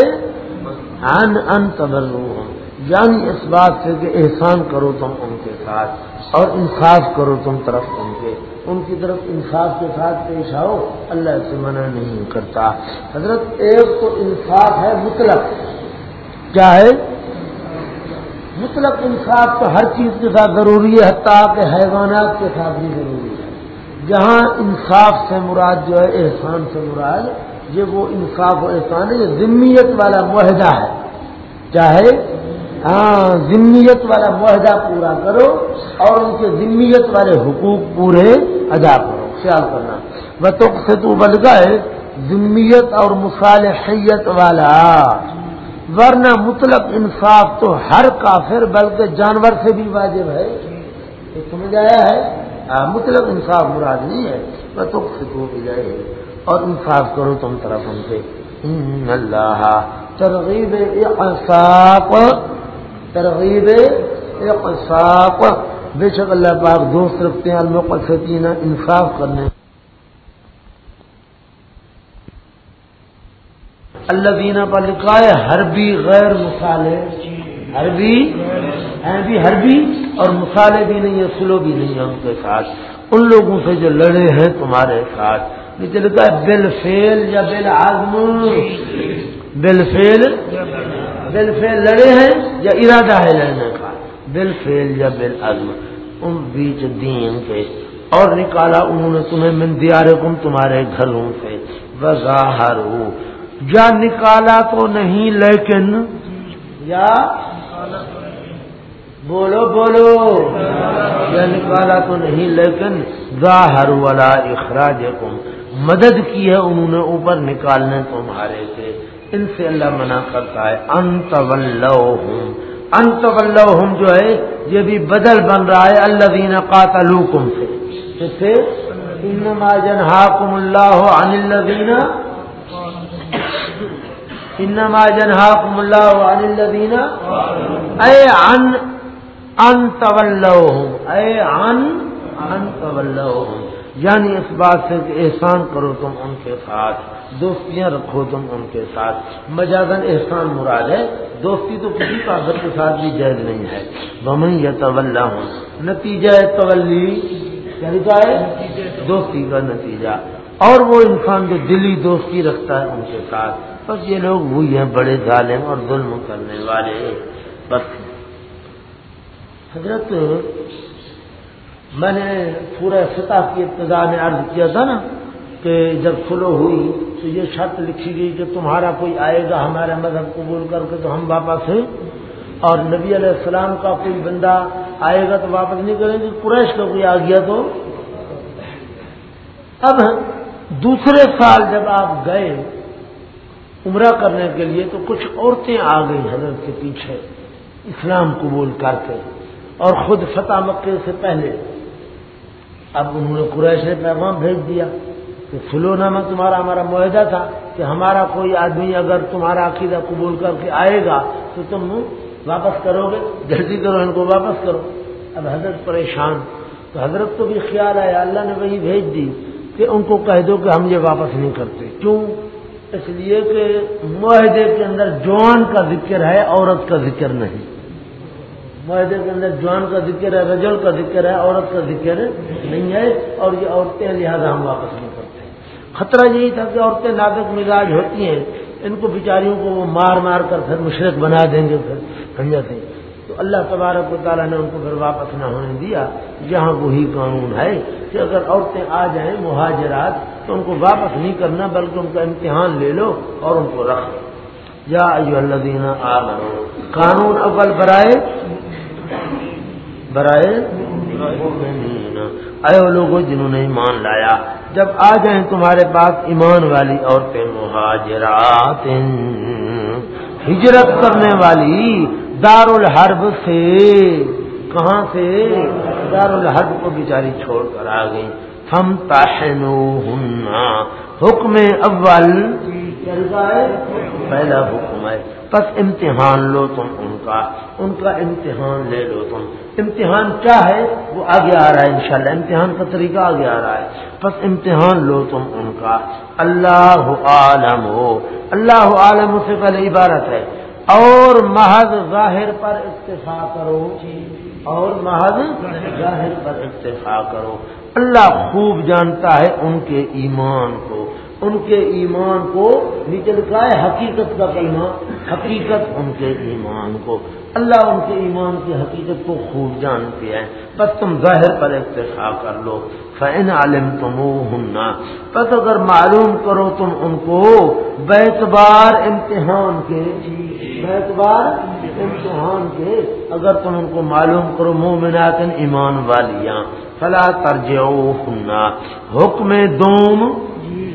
ان ان تبروہم یعنی اس بات سے کہ احسان کرو تم ان کے ساتھ اور انصاف کرو تم طرف ان کے. ان کی طرف انصاف کے ساتھ پیش آؤ، اللہ سے منع نہیں کرتا۔ حضرت ایک تو انصاف ہے مطلق۔ کیا ہے؟ مطلق انصاف تو ہر چیز کے ساتھ ضروری ہے، حتیٰ کہ حیوانات کے ساتھ بھی ضروری ہے۔ جہاں انصاف سے مراد جو ہے، احسان سے مراد، یہ وہ انصاف و احسان ہے، یہ ذمیت والا معاہدہ ہے۔ چاہے ہاں ذمیت والا معاہدہ پورا کرو اور ان کے ذمیت والے حقوق پورے ادا کرو۔ خیال کرنا۔ بطخ سے تو بل گئے ذمیت اور مصالحیت والا۔ ورنہ مطلق انصاف تو ہر کافر بلکہ جانور سے بھی واجب ہے۔ یہ سمجھ آیا ہے؟ مطلق انصاف مراد نہیں ہے۔ میں تو جائے۔ اور انصاف کرو تم طرف ان سے۔ اللہ ترغیب اقصاق ترغیب اقصاق۔ بے شک اللہ پاک دوست رکھتے ہیں المقصدین انصاف کرنے۔ اللہ دینا پر لکھا ہے، ہر بھی غیر مسالے ہر بھی؟ ہیں بھی ہر بھی؟ اور مسالے بھی نہیں ہے، سلو بھی نہیں ہے ان کے ساتھ۔ ان لوگوں سے جو لڑے ہیں تمہارے ساتھ۔ نیچے لکھا ہے بل فیل یا بل آزم بل فیل بل فیل لڑے ہیں یا ارادہ ہے لڑنے کا؟ بل فیل یا بل عزم۔ ان بیچ دین کے۔ اور نکالا انہوں نے تمہیں من دیارکم، تمہارے گھروں سے۔ وزاہر یا نکالا تو نہیں لیکن یا بولو بولو یا نکالا تو نہیں لیکن ظاہر والا اخراج مدد کی ہے انہوں نے اوپر نکالنے تمہارے سے۔ ان سے اللہ منع کرتا ہے۔ انت ہوں انت جو ہے، یہ بھی بدل بن رہا ہے۔ اللہ دینا قاتلوکم سے۔ انما جنہاکم اللہ عن الذین انما جنہاکم اللہ عن الذین اے عن ان تولوہم اے عن ان تولوہم یعنی اس بات سے کہ احسان کرو تم ان کے ساتھ، دوستیاں رکھو تم ان کے ساتھ۔ مجازن احسان مراد ہے، دوستی تو کسی کاغذ کے ساتھ بھی جائز نہیں ہے۔ بمن یا طول ہوں نتیجہ تولی یعنی کیا ہے دوستی کا نتیجہ۔ اور وہ انسان جو دلی دوستی رکھتا ہے ان کے ساتھ۔ بس یہ لوگ وہی ہیں بڑے ظالم اور ظلم کرنے والے۔ بس۔ حضرت، میں نے پورے سطح کی ابتدا میں عرض کیا تھا نا کہ جب فلو ہوئی تو یہ شرط لکھی گئی کہ تمہارا کوئی آئے گا ہمارے مذہب قبول کر کے تو ہم واپس ہیں۔ اور نبی علیہ السلام کا کوئی بندہ آئے گا تو واپس نہیں کریں گے۔ قریش کا کوئی آ گیا تو۔ اب دوسرے سال جب آپ گئے عمرہ کرنے کے لیے تو کچھ عورتیں آ گئی حضرت کے پیچھے، اسلام قبول کر کے۔ اور خود فتح مکے سے پہلے۔ اب انہوں نے قریش نے پیغام بھیج دیا کہ فلو نامہ تمہارا، ہمارا معاہدہ تھا کہ ہمارا کوئی آدمی اگر تمہارا عقیدہ قبول کر کے آئے گا تو تم واپس کرو گے، جلدی کرو، ان کو واپس کرو۔ اب حضرت پریشان۔ تو حضرت کو بھی خیال آیا، اللہ نے وہی بھیج دی کہ ان کو کہہ دو کہ ہم یہ واپس نہیں کرتے۔ کیوں؟ اس لیے کہ معاہدے کے اندر جوان کا ذکر ہے، عورت کا ذکر نہیں۔ معاہدے کے اندر جوان کا ذکر ہے، رجل کا ذکر ہے، عورت کا ذکر نہیں ہے، اور یہ عورتیں لہذا ہم واپس نہیں کرتے خطرہ یہی تھا کہ عورتیں نازک مزاج ہوتی ہیں، ان کو بیچاریوں کو وہ مار مار کر پھر مشرق بنا دیں گے، پھر سمجھاتے ہیں تو اللہ تبارک و تعالیٰ نے ان کو پھر واپس نہ ہونے دیا۔ جہاں وہی قانون ہے کہ اگر عورتیں آ جائیں مہاجرات تو ان کو واپس نہیں کرنا، بلکہ ان کا امتحان لے لو اور ان کو رکھ لو۔ یا اللہ دینا آ قانون اول برائے برائے اے وہ لوگوں جنہوں نے ایمان لایا، جب آ جائیں تمہارے پاس ایمان والی عورتیں، مہاجرات۔ ہجرت کرنے والی دار الحرب سے کہاں سے؟ دار الحرب کو بیچاری چھوڑ کر آ گئی۔ ہم تاشن حکم اول پہلا حکم ہے۔ بس امتحان لو تم ان کا ان کا امتحان لے لو تم۔ امتحان کیا ہے؟ وہ آگے آ رہا ہے انشاءاللہ۔ امتحان کا طریقہ آگے آ رہا ہے۔ بس امتحان لو تم ان کا۔ اللہ عالم ہو۔ اللہ عالم سے پہلے عبارت ہے۔ اور محض ظاہر پر اتفاق کرو۔ اور محض ظاہر پر اتفاق کرو۔ اللہ خوب جانتا ہے ان کے ایمان کو۔ ان کے ایمان کو نیچے لکھا ہے، حقیقت کا کلمہ، حقیقت ان کے ایمان کو۔ اللہ ان کے ایمان کی حقیقت کو خوب جانتے ہیں۔ بس تم ظاہر پر اتفاق کر لو۔ فین عالم تم ہننا بس اگر معلوم کرو تم ان کو بیتبار امتحان کے جی، بیتبار امتحان کے اگر تم ان کو معلوم کرو مومنات ایمان والیاں۔ فلا ترجیح ہننا حکم دوم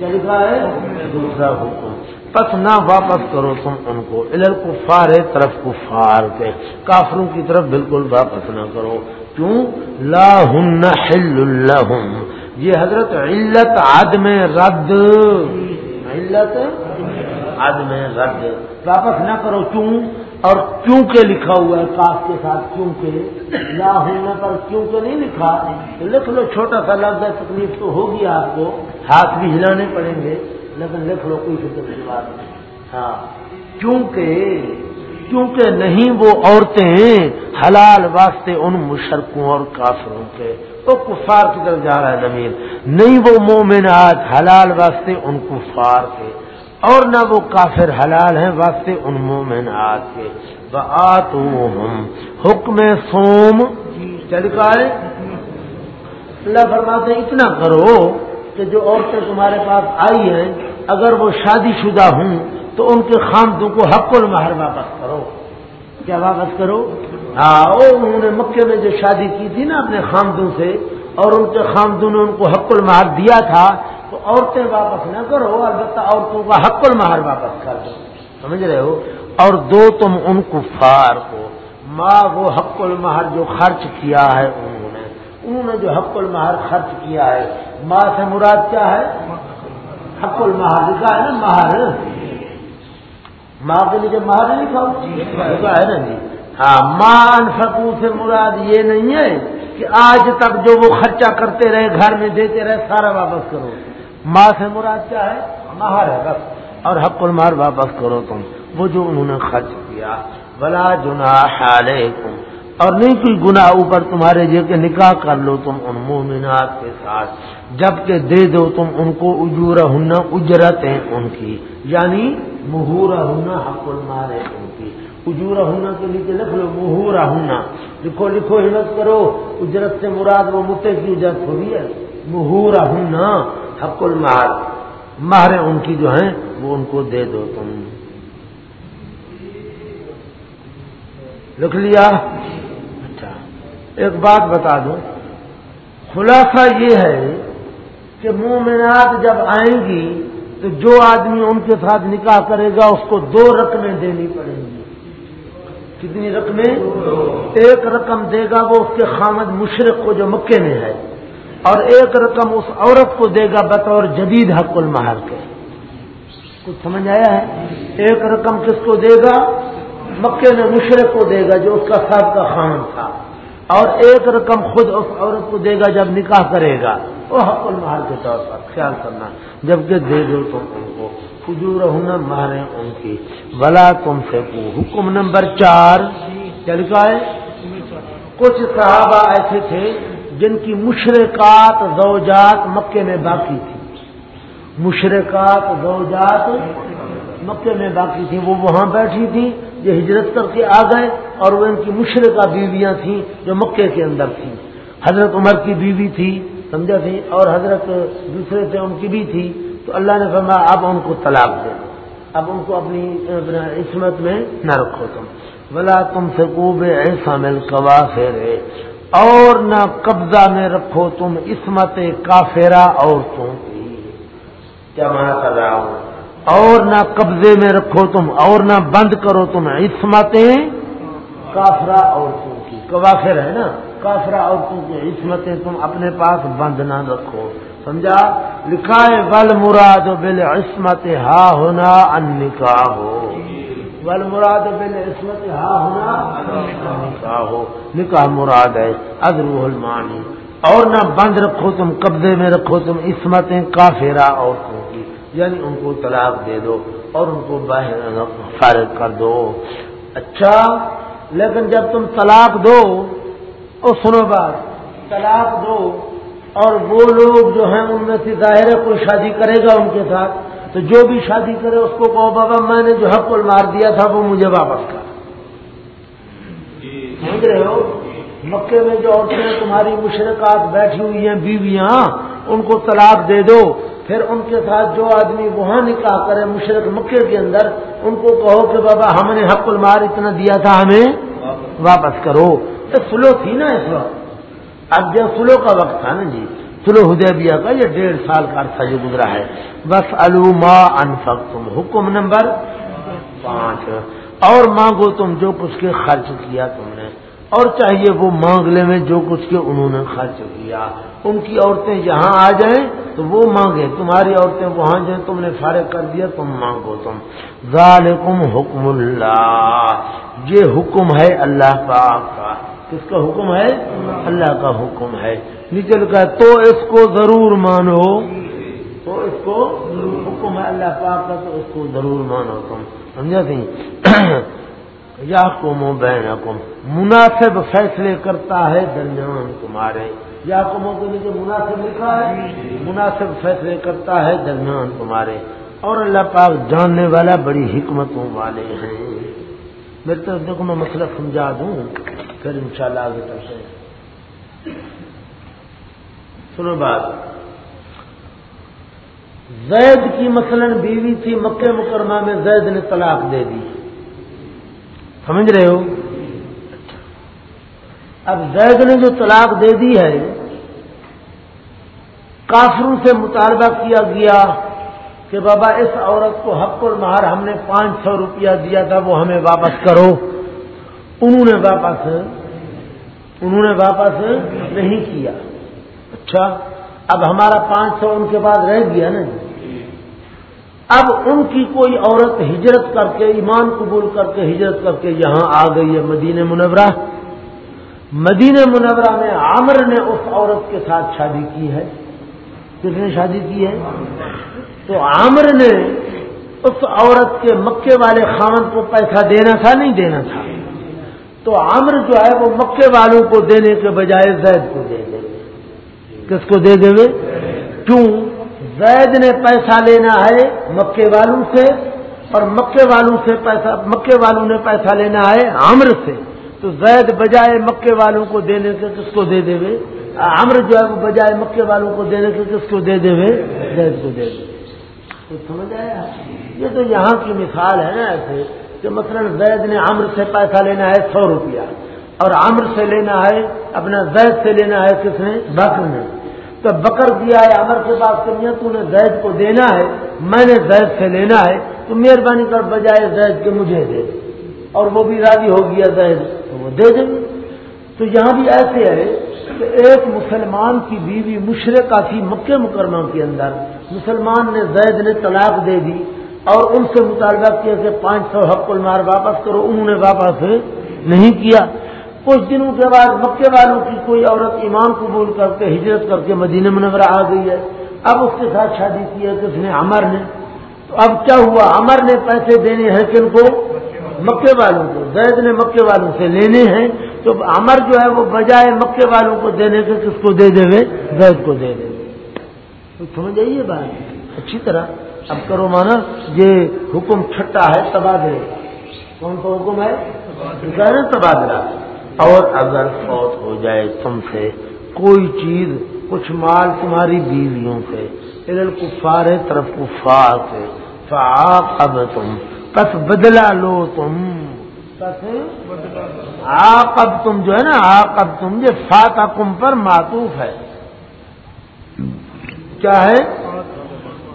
لکھا ہے؟ دوسرا حکم۔ پس نہ واپس کرو تم ان کو ادھر کفار ہے طرف کفار کے۔ کافروں کی طرف بالکل واپس نہ کرو۔ کیوں؟ لا ہن حل یہ حضرت علت عدم رد۔ علت عدم رد۔ واپس نہ کرو کیوں؟ اور کیوں کے لکھا ہوا ہے کاف کے ساتھ کیوں کے لا ہونے پر کیوں کے نہیں لکھا؟ لکھ لو چھوٹا سا لفظ تکلیف تو ہوگی آپ کو۔ ہاتھ بھی ہلانے پڑیں گے لیکن لکھ لو، کوئی فکر کی بات نہیں۔ ہاں۔ کیونکہ کیونکہ نہیں وہ عورتیں حلال واسطے ان مشرقوں اور کافروں کے، تو کفار کی طرف جا رہا ہے زمین۔ نہیں وہ مومنات حلال واسطے ان کفار کے، اور نہ وہ کافر حلال ہیں واسطے ان مومنات کے۔ ہم حکم سوم جی چلکائے اللہ فرماتے اتنا کرو۔ کہ جو عورتیں تمہارے پاس آئی ہیں، اگر وہ شادی شدہ ہوں، تو ان کے خامدوں کو حق المہر واپس کرو۔ کیا واپس کرو؟ ہاں انہوں نے مکے میں جو شادی کی تھی نا اپنے خامدوں سے، اور ان کے خامدوں نے ان کو حق المہر دیا تھا، تو عورتیں واپس نہ کرو، البتہ عورتوں کا حق المہر واپس کر دو۔ سمجھ رہے ہو؟ اور دو تم ان کفار کو ماں وہ حق المہر جو خرچ کیا ہے انہوں نے۔ انہوں نے جو حق المہر خرچ کیا ہے ماں سے مراد کیا ہے؟ حق المہر لکھا ہے نا مہر ماں کے لیے مہر نہیں کھاؤ لکھا ہے نا جی۔ ہاں ماں انفقو سے مراد یہ نہیں ہے کہ آج تک جو وہ خرچہ کرتے رہے گھر میں دیتے رہے سارا واپس کرو۔ ماں سے مراد کیا ہے؟ مہر ہے بس۔ اور حق المار واپس کرو تم۔ وہ جو انہوں نے خرچ کیا۔ بلا جنا علیکم اور نہیں کوئی گناہ اوپر تمہارے جی کے نکاح کر لو تم ان مومنات کے ساتھ جبکہ دے دو تم ان کو اجور ہننا اجرت ان کی۔ یعنی مہور ہننا حق المار ہے ان کی۔ اجور ہننا کے لیے لکھ لو مہور ہننا لکھو لکھو ہمت کرو۔ اجرت سے مراد وہ متے کی اجرت ہو ہے۔ مہور ہننا حق المہر مہر ان کی جو ہیں، وہ ان کو دے دو تم۔ لکھ لیا۔ ایک بات بتا دوں۔ خلاصہ یہ ہے کہ مومنات جب آئیں گی تو جو آدمی ان کے ساتھ نکاح کرے گا، اس کو دو رقمیں دینی پڑیں گی۔ کتنی رقمیں؟ ایک رقم دے گا وہ اس کے خامد مشرق کو جو مکے میں ہے، اور ایک رقم اس عورت کو دے گا بطور جدید حق المہر کے۔ کچھ سمجھ آیا ہے؟ ایک رقم کس کو دے گا؟ مکے میں مشرق کو دے گا جو اس کا سب کا خان تھا۔ اور ایک رقم خود اس عورت کو دے گا جب نکاح کرے گا۔ وہ حق المہر کے طور پر خیال کرنا۔ جبکہ دے دو تو ان کو کجور ہونا مارے ان کی۔ بلا تم سے حکم نمبر چار۔ چل کا ہے کچھ صحابہ ایسے تھے جن کی مشرقات زوجات مکے میں باقی تھی۔ مشرقات زوجات مکے میں باقی تھی۔ وہ وہاں بیٹھی تھی۔ جو ہجرت کر کے آ گئے۔ اور وہ ان کی مشرقہ بیویاں تھیں جو مکے کے اندر تھیں۔ حضرت عمر کی بیوی تھی، سمجھا تھی، اور حضرت دوسرے سے ان کی بھی تھی۔ تو اللہ نے فرمایا، اب ان کو طلاق دے۔ اب ان کو اپنی عصمت میں نہ رکھو تم۔ بلا تم سے کو بے ایسا مل اور نہ قبضہ میں رکھو تم عصمت کافرا عورتوں کی۔ کیا مانا کر رہا ہوں؟ اور نہ قبضے میں رکھو تم، اور نہ بند کرو تم عصمتیں کافرا عورتوں کی۔ کافر ہے نا کافرا عورتوں کی عصمتیں تم اپنے پاس بند نہ رکھو۔ سمجھا؟ لکھا ہے ول مراد بل عصمت ہا ہونا ان نکاح۔ ہو ول مراد بل عصمت ہا ہونا نکاح۔ ہو نکاح مراد ہے ادرو المانی۔ اور نہ بند رکھو تم، قبضے میں رکھو تم عصمتیں کافرا عورتوں کی۔ یعنی ان کو طلاق دے دو اور ان کو باہر فارغ کر دو۔ اچھا؟ لیکن جب تم طلاق دو اور سنو بات طلاق دو اور وہ لوگ جو ہیں ان میں سے ظاہر ہے کوئی شادی کرے گا ان کے ساتھ تو جو بھی شادی کرے اس کو کہو بابا میں نے جو حق مار دیا تھا وہ مجھے واپس کر۔ سمجھ رہے ہو؟ مکے میں جو عورتیں تمہاری مشرقات بیٹھی ہوئی ہیں بیویاں ان کو طلاق دے دو۔ پھر ان کے ساتھ جو آدمی وہاں نکاح کرے مشرق مکے کے اندر ان کو کہو کہ بابا ہم نے حق المار اتنا دیا تھا ہمیں واپس۔ کرو۔ تو سلو تھی نا اس وقت؟ اب جو سلو کا وقت تھا نا جی سلو ہدیبیہ کا یہ ڈیڑھ سال کا عرصہ جو گزرا ہے۔ بس الما انفق تم حکم نمبر پانچ۔ اور مانگو تم جو کچھ کے خرچ کیا تم نے۔ اور چاہیے وہ مانگ لے میں جو کچھ کے انہوں نے خرچ کیا۔ ان کی عورتیں یہاں آ جائیں تو وہ مانگے تمہاری عورتیں وہاں جائیں، تم نے فارغ کر دیا، تم مانگو تم۔ ذالکم حکم اللہ۔ یہ حکم ہے اللہ کا کا۔ کس کا حکم ہے؟ اللہ کا حکم ہے۔ نیچے لکھا ہے، تو اس کو ضرور مانو۔ تو اس کو حکم ہے اللہ پاک کا، تو اس کو ضرور مانو تم۔ سمجھا سی یا کم بین مناسب فیصلے کرتا ہے درمیان تمہارے۔ یا کموں کے لیے مناسب لکھا ہے؟ مناسب فیصلے کرتا ہے درمیان تمہارے۔ اور اللہ پاک جاننے والا بڑی حکمتوں والے ہیں۔ میرے طرف دیکھو، میں مسئلہ سمجھا دوں، پھر ان شاء اللہ آگے چلتے سنو بات۔ زید کی مثلا بیوی تھی، مکہ مکرمہ میں زید نے طلاق دے دی۔ سمجھ رہے ہو؟ اب زید نے جو طلاق دے دی ہے، کافروں سے مطالبہ کیا گیا کہ بابا اس عورت کو حق المہار ہم نے پانچ سو روپیہ دیا تھا، وہ ہمیں واپس کرو۔ انہوں نے واپس، انہوں نے واپس نہیں کیا۔ اچھا اب ہمارا پانچ سو ان کے بعد رہ گیا نا جی؟ اب ان کی کوئی عورت ہجرت کر کے ایمان قبول کر کے ہجرت کر کے یہاں آ گئی ہے مدینہ منورہ۔ مدینہ منورہ میں عامر نے اس عورت کے ساتھ شادی کی ہے۔ کس نے شادی کی ہے؟ تو عامر نے اس عورت کے مکے والے خامن کو پیسہ دینا تھا، نہیں دینا تھا۔ تو عامر جو ہے وہ مکے والوں کو دینے کے بجائے زید کو دے دے۔ کس کو دے دے کیوں؟ زید نے پیسہ لینا ہے مکے والوں سے اور مکے والوں سے پیسہ مکے والوں نے پیسہ لینا ہے عمر سے۔ تو زید بجائے مکے والوں کو دینے سے کس کو دے دے عمر جو ہے وہ بجائے مکے والوں کو دینے سے کس کو دے دے زید کو دے دے۔ تو سمجھ آیا؟ یہ تو یہاں کی مثال ہے نا ایسے کہ مثلا زید نے عمر سے پیسہ لینا ہے سو روپیہ اور عمر سے لینا ہے اپنا زید سے لینا ہے کس نے؟ بکر نے۔ تو بکر دیا ہے امر کے پاس کرنی تو نے زید کو دینا ہے، میں نے زید سے لینا ہے، تو مہربانی کر بجائے زید کے مجھے دے۔ اور وہ بھی راضی ہو گیا زید، تو وہ دے دیں گے تو یہاں بھی ایسے ہے کہ ایک مسلمان کی بیوی مشرقہ تھی مکہ مکرمہ کے اندر۔ مسلمان نے زید نے طلاق دے دی اور ان سے مطالبہ کیا کہ پانچ سو حق المار واپس کرو، انہوں نے واپس نہیں کیا۔ کچھ دنوں کے بعد مکے والوں کی کوئی عورت ایمان قبول کر کے ہجرت کر کے مدینہ منورہ آ گئی ہے۔ اب اس کے ساتھ شادی کی ہے کس نے؟ امر نے۔ تو اب کیا ہوا؟ امر نے پیسے دینے ہیں کن کو؟ مکے والوں کو۔ زید نے مکے والوں سے لینے ہیں۔ تو امر جو ہے وہ بجائے مکے والوں کو دینے کے کس کو دے دے؟ گے زید کو دے دے۔ سمجھ آئیے بات؟ اچھی طرح۔ اب کرو مانا یہ حکم چھٹا ہے تبادلے کون سا حکم ہے؟ تبادلہ۔ اور اگر فوت ہو جائے تم سے، کوئی چیز، کچھ مال تمہاری بیویوں سے۔ ادھر کفار طرف کفار سے۔ فاق اب تم پس بدلا لو تم۔ آپ تم جو ہے نا آپ تم یہ فاتا کم پر معطوف ہے۔ کیا ہے؟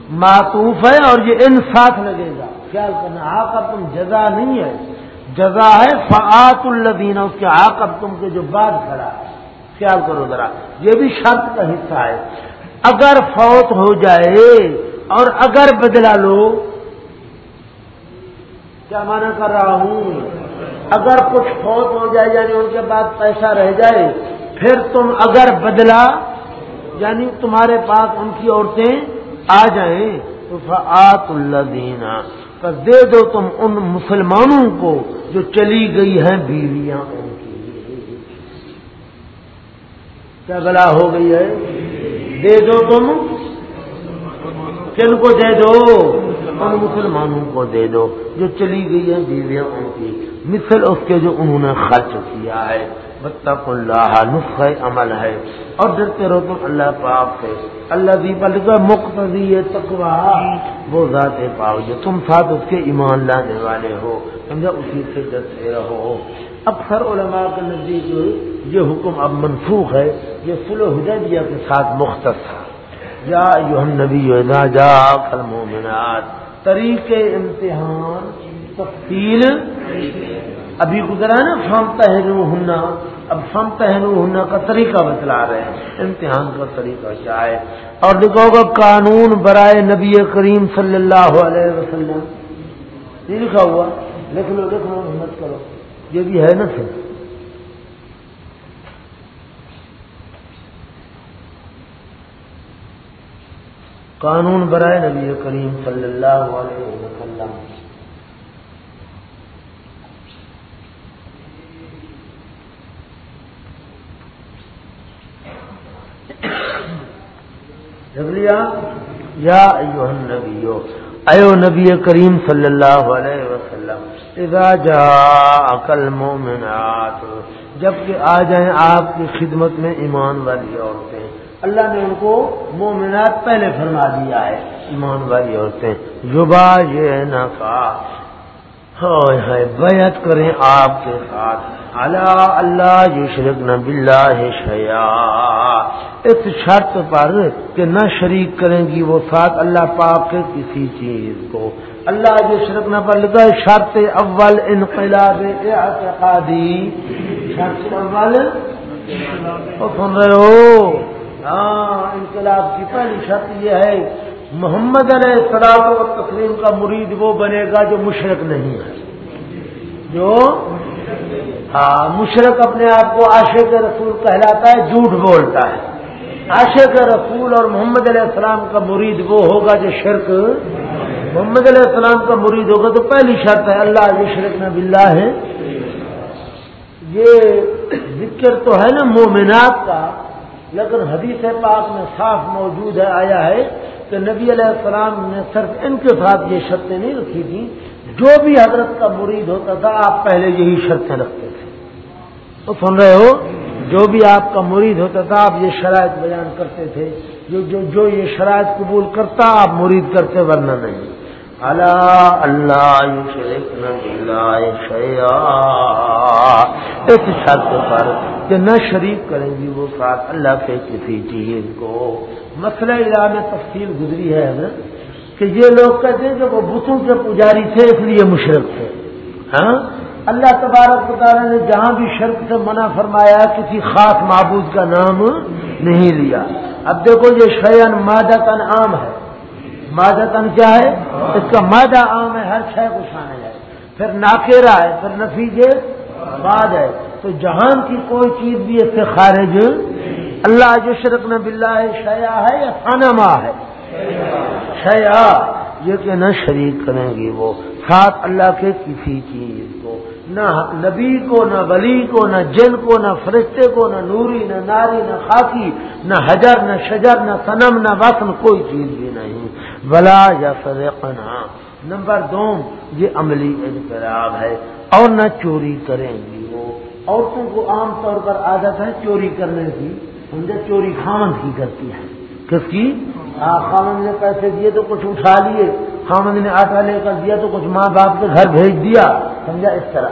معطوف ہے اور یہ ان ساتھ لگے گا۔ خیال کرنا آکر تم جزا نہیں ہے۔ جزا ہے فعت الدین اس کے آکر تم کے جو بعد کھڑا ہے۔ خیال کرو ذرا، یہ بھی شرط کا حصہ ہے۔ اگر فوت ہو جائے اور اگر بدلا لو، کیا مانا کر رہا ہوں؟ اگر کچھ فوت ہو جائے یعنی ان کے بعد پیسہ رہ جائے، پھر تم اگر بدلا یعنی تمہارے پاس ان کی عورتیں آ جائیں، تو فعت اللہ دینا تو دے دو تم ان مسلمانوں کو جو چلی گئی ہیں بیویاں ان کی۔ کیا ہو گئی ہے؟ دے دو تم۔ کن کو دے دو؟ ان مسلمانوں کو دے دو۔ جو چلی گئی ہیں بیویاں ان کی۔ مثل اس کے جو انہوں نے خرچ کیا ہے۔ بتق اللہ نسخ عمل ہے۔ اور ڈرتے رہو تم اللہ پاک سے اللہ دی بل کا مقتدی تقوا وہ ذات پاؤ جو تم ساتھ اس کے ایمان لانے والے ہو۔ سمجھا؟ اسی سے ڈرتے رہو۔ اکثر علماء کے نزدیک یہ حکم اب منسوخ ہے، یہ سلو حدیبیہ کے ساتھ مختص تھا۔ یا جو نبی جا کل مومنات طریق امتحان، تفصیل۔ ابھی گزرا ہے نا فام تہنو ہننا اب فم تہنو ہننا کا طریقہ بتلا رہے ہیں۔ امتحان کا طریقہ کیا ہے؟ اور دیکھو گا، قانون برائے نبی کریم صلی اللہ علیہ وسلم۔ یہ لکھا ہوا۔ لکھ لو لکھ لو محنت کرو۔ یہ بھی ہے نا سر قانون برائے نبی کریم صلی اللہ علیہ وسلم۔ لیا؟ یا ایو نبی ایو نبی کریم صلی اللہ علیہ وسلم۔ اذا جا کل مومنات جبکہ آ جائیں آپ کی خدمت میں ایمان والی عورتیں۔ اللہ نے ان کو مومنات پہلے فرما دیا ہے، ایمان والی عورتیں۔ یوبا یہ نہ بیعت کریں آپ کے ساتھ۔ اللہ اللہ یشرک نہ بلّہ شیا اس شرط پر کہ نہ شریک کریں گی وہ ساتھ اللہ پاک کے کسی چیز کو۔ اللہ جو شرک نہ پر لگا شرط اول انقلاب اعتقادی۔ شرط اول سن رہے ہو؟ ہاں انقلاب کی پہلی شرط یہ ہے، محمد علیہ السلام و تسلیم کا مرید وہ بنے گا جو مشرق نہیں ہے۔ جو؟ ہاں مشرق اپنے آپ کو عاشق رسول کہلاتا ہے، جھوٹ بولتا ہے۔ عاشق رسول اور محمد علیہ السلام کا مرید وہ ہوگا جو شرک محمد علیہ السلام کا مرید ہوگا تو پہلی شرط ہے، اللہ یہ شرک نب اللہ ہے۔ یہ ذکر تو ہے نا مومنات کا، لیکن حدیث پاک میں صاف موجود ہے، آیا ہے کہ نبی علیہ السلام نے صرف ان کے ساتھ یہ شرطیں نہیں رکھی تھیں۔ جو بھی حضرت کا مرید ہوتا تھا، آپ پہلے یہی شرطیں رکھتے تھے۔ تو سن رہے ہو؟ جو بھی آپ کا مرید ہوتا تھا، آپ یہ شرائط بیان کرتے تھے۔ جو جو جو یہ شرائط قبول کرتا، آپ مرید کرتے، ورنہ نہیں۔ اللہ اللہ اس شرط پر کہ نہ شریک کریں گی وہ ساتھ اللہ کے کسی چیز کو. مسئلہ علا میں تفصیل گزری ہے نا کہ یہ لوگ کہتے ہیں کہ وہ بتوں کے پجاری تھے اس لیے مشرق تھے. ہاں؟ اللہ تبارک تعالیٰ نے جہاں بھی شرک سے منع فرمایا کسی خاص معبود کا نام نہیں لیا. اب دیکھو یہ شیان مادہ تن عام ہے. مادہ تن کیا ہے؟ اس کا مادہ عام ہے، ہر شے کو شامل ہے۔ پھر ناکیرا ہے، پھر نفیجے بعد ہے۔ تو جہان کی کوئی چیز بھی اس سے خارج اللہ جو شرک نب اللہ ہے شیا ہے یا خانہ ماں ہے؟ شیا یہ کہ نہ شریک کریں گی وہ۔ ساتھ اللہ کے کسی چیز کو۔ نہ نبی کو، نہ ولی کو، نہ جن کو، نہ فرشتے کو، نہ نوری، نہ ناری، نہ خاکی، نہ حجر، نہ شجر، نہ سنم نہ وسن کوئی چیز بھی نہیں۔ بلا یا فرقنا نمبر دو، یہ عملی انقلاب ہے اور نہ چوری کریں گی وہ. عورتوں کو عام طور پر عادت ہے چوری کرنے کی. سمجھے؟ چوری خامن کی کرتی ہے. کس کی؟ خامن نے پیسے دیے تو کچھ اٹھا لیے. خامن نے آٹا لے کر دیا تو کچھ ماں باپ کے گھر بھیج دیا. سمجھا؟ اس طرح.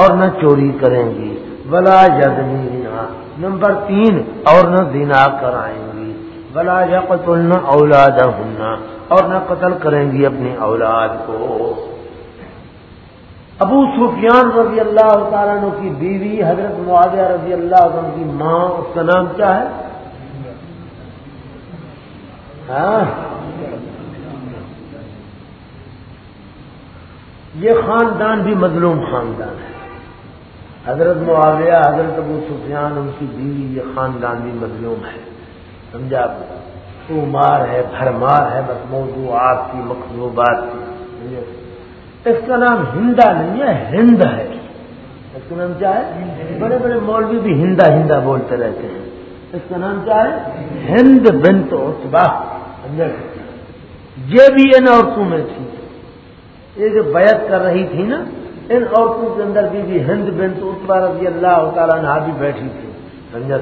اور نہ چوری کریں گی. بلا جدنی نمبر تین، اور نہ دینا کرائیں گی بلا یا قتل اولاد اور نہ قتل کریں گی اپنی اولاد کو۔ ابو سفیان رضی اللہ تعالیٰ عنہ کی بیوی حضرت معاویہ رضی اللہ عنہ کی ماں، اس کا نام کیا ہے؟ ہاں؟ یہ خاندان بھی مظلوم خاندان ہے۔ حضرت معاویہ، حضرت ابو سفیان، ان کی بیوی، یہ خاندان بھی مظلوم ہے۔ سمجھا تو مار ہے بھرمار ہے بس موضوعات کی مقصوبات کی۔ اس کا نام ہندا نہیں ہے ہند ہے۔ اس کا نام کیا ہے؟ بڑے بڑے مولوی بھی ہندا ہندا بولتے رہتے ہیں۔ اس کا نام کیا ہے؟ ہند بن تو یہ بھی ان عورتوں میں تھی۔ یہ جو بیعت کر رہی تھی نا ان عورتوں کے اندر بھی, بھی ہند بن تو رضی اللہ تعالیٰ نے بھی بیٹھی تھی۔ سمجھا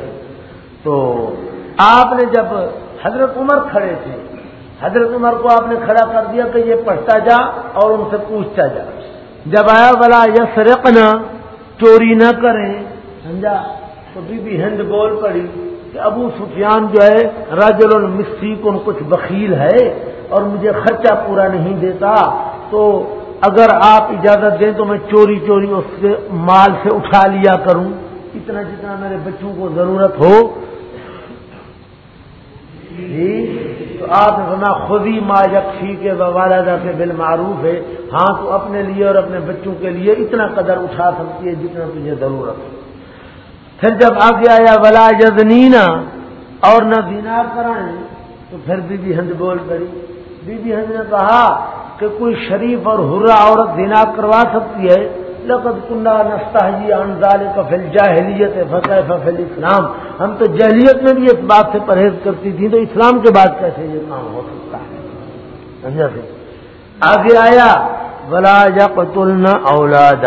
تو آپ نے جب حضرت عمر کھڑے تھے، حضرت عمر کو آپ نے کھڑا کر دیا کہ یہ پڑھتا جا اور ان سے پوچھتا جا۔ جب آیا بلا یس رقنا چوری نہ کریں۔ سمجھا؟ تو بی بی ہند بول پڑی کہ ابو سفیان جو ہے راجل المسی کو کچھ بخیل ہے اور مجھے خرچہ پورا نہیں دیتا۔ تو اگر آپ اجازت دیں تو میں چوری چوری اس کے مال سے اٹھا لیا کروں۔ اتنا جتنا میرے بچوں کو ضرورت ہو جی؟ تو آپ نے سنا خود ہی یکفی کے والدہ سے بل معروف ہے ہاں تو اپنے لیے اور اپنے بچوں کے لیے اتنا قدر اٹھا سکتی ہے جتنا تجھے ضرورت ہو پھر جب آگے آیا ولا جزنینا اور نہ دینا کرائیں، تو پھر بی بی ہند بول کری بی بی ہند نے کہا کہ کوئی شریف اور ہرا عورت دینا کروا سکتی ہے لقد کنڈا نستحجی انزال کفل جاہلیت فقہ ففل اسلام ہم تو جہلیت میں بھی اس بات سے پرہیز کرتی تھی تو اسلام کے بعد کیسے یہ کام ہو سکتا ہے؟ سمجھا سے آگے آیا بلا یا قتل نہ اولاد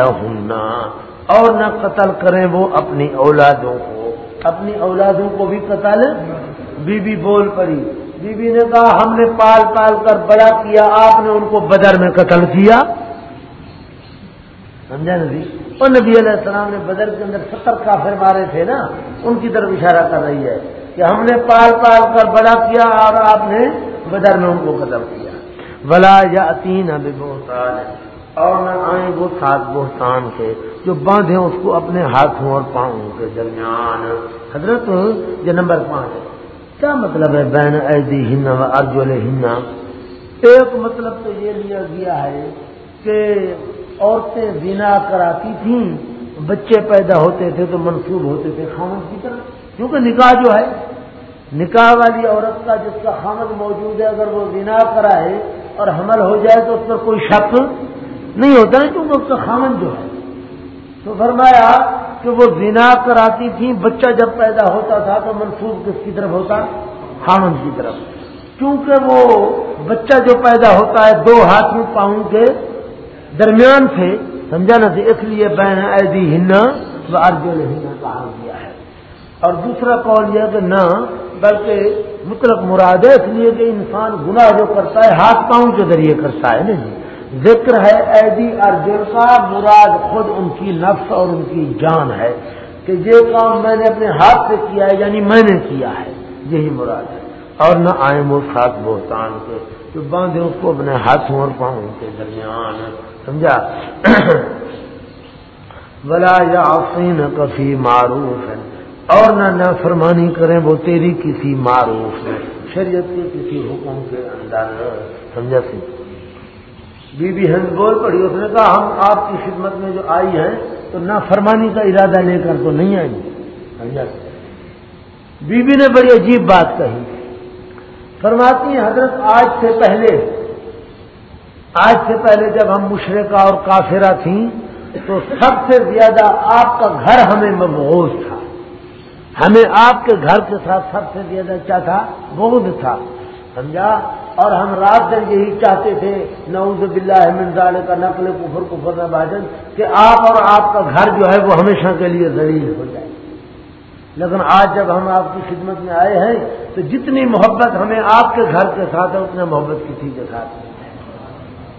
اور نہ قتل کریں وہ اپنی اولادوں کو۔ اپنی اولادوں کو بھی قتل؟ بی بی بول پڑی۔ بی بی نے کہا، ہم نے پال پال کر بڑا کیا، آپ نے ان کو بدر میں قتل کیا۔ سمجھا نبی اور نبی علیہ السلام نے بدر کے اندر ستر کافر مارے تھے نا، ان کی طرف اشارہ کر رہی ہے کہ ہم نے پال پال کر بڑا کیا اور آپ نے بدر میں ان کو قتل کیا۔ بلا یا تین ابھی بہتان اور نہ آئیں وہ سات بہتان کے جو باندھے اس کو اپنے ہاتھوں اور پاؤں کے درمیان۔ حضرت یہ نمبر پانچ۔ کیا مطلب ہے؟ بین ایدی ہن و ارجول ہن ایک مطلب تو یہ لیا گیا ہے کہ عورتیں بنا کراتی تھیں، بچے پیدا ہوتے تھے تو منسوب ہوتے تھے خامد کی طرف کیونکہ نکاح جو ہے، نکاح والی عورت کا جس کا خامد موجود ہے، اگر وہ بنا کرائے اور حمل ہو جائے تو اس پر کوئی شک نہیں ہوتا ہے کیونکہ اس کا خامد جو ہے۔ تو فرمایا کہ وہ بنا کراتی تھیں، بچہ جب پیدا ہوتا تھا تو منسوب کس کی طرف ہوتا؟ خامد کی طرف۔ کیونکہ وہ بچہ جو پیدا ہوتا ہے، دو ہاتھ میں پاؤں کے درمیان سے سمجھا نا اس لیے بین ایدی ہننا و ارجن ہننا کہا گیا ہے۔ اور دوسرا قول یہ کہ نہ، بلکہ مطلب مراد ہے اس لیے کہ انسان گناہ جو کرتا ہے، ہاتھ پاؤں کے ذریعے کرتا ہے نا جی ذکر ہے ایدی ارجن کا، مراد خود ان کی نفس اور ان کی جان ہے کہ یہ کام میں نے اپنے ہاتھ سے کیا ہے یعنی میں نے کیا ہے، یہی مراد ہے۔ اور نہ آئے وہ ساتھ بہتان کے، جو باندھے اس کو اپنے ہاتھوں اور پاؤں کے درمیان سمجھا؟ بلا یا آفین کفی معروف۔ ہے اور نہ نہ فرمانی کریں وہ تیری کسی معروف ہے شریعت کے کسی حکم کے اندر، سمجھا سی؟ بی بی ہند بول پڑی، اس نے کہا، ہم آپ کی خدمت میں جو آئی ہیں، تو نہ فرمانی کا ارادہ لے کر تو نہیں آئیں۔ گے سمجھا بی بی نے بڑی عجیب بات کہی۔ فرماتی ہیں، حضرت آج سے پہلے آج سے پہلے جب ہم مشرقہ اور کافرہ تھیں، تو سب سے زیادہ آپ کا گھر ہمیں مبغوض تھا۔ ہمیں آپ کے گھر کے ساتھ سب سے زیادہ کیا تھا؟ بغض تھا۔ سمجھا؟ اور ہم رات دن یہی چاہتے تھے، نعوذ باللہ من ظال کا نقل کفر کفر بھاجن، کہ آپ اور آپ کا گھر جو ہے وہ ہمیشہ کے لیے ذلیل ہو جائے۔ لیکن آج جب ہم آپ کی خدمت میں آئے ہیں، تو جتنی محبت ہمیں آپ کے گھر کے ساتھ ہے اتنا محبت کسی کے ساتھ نہیں۔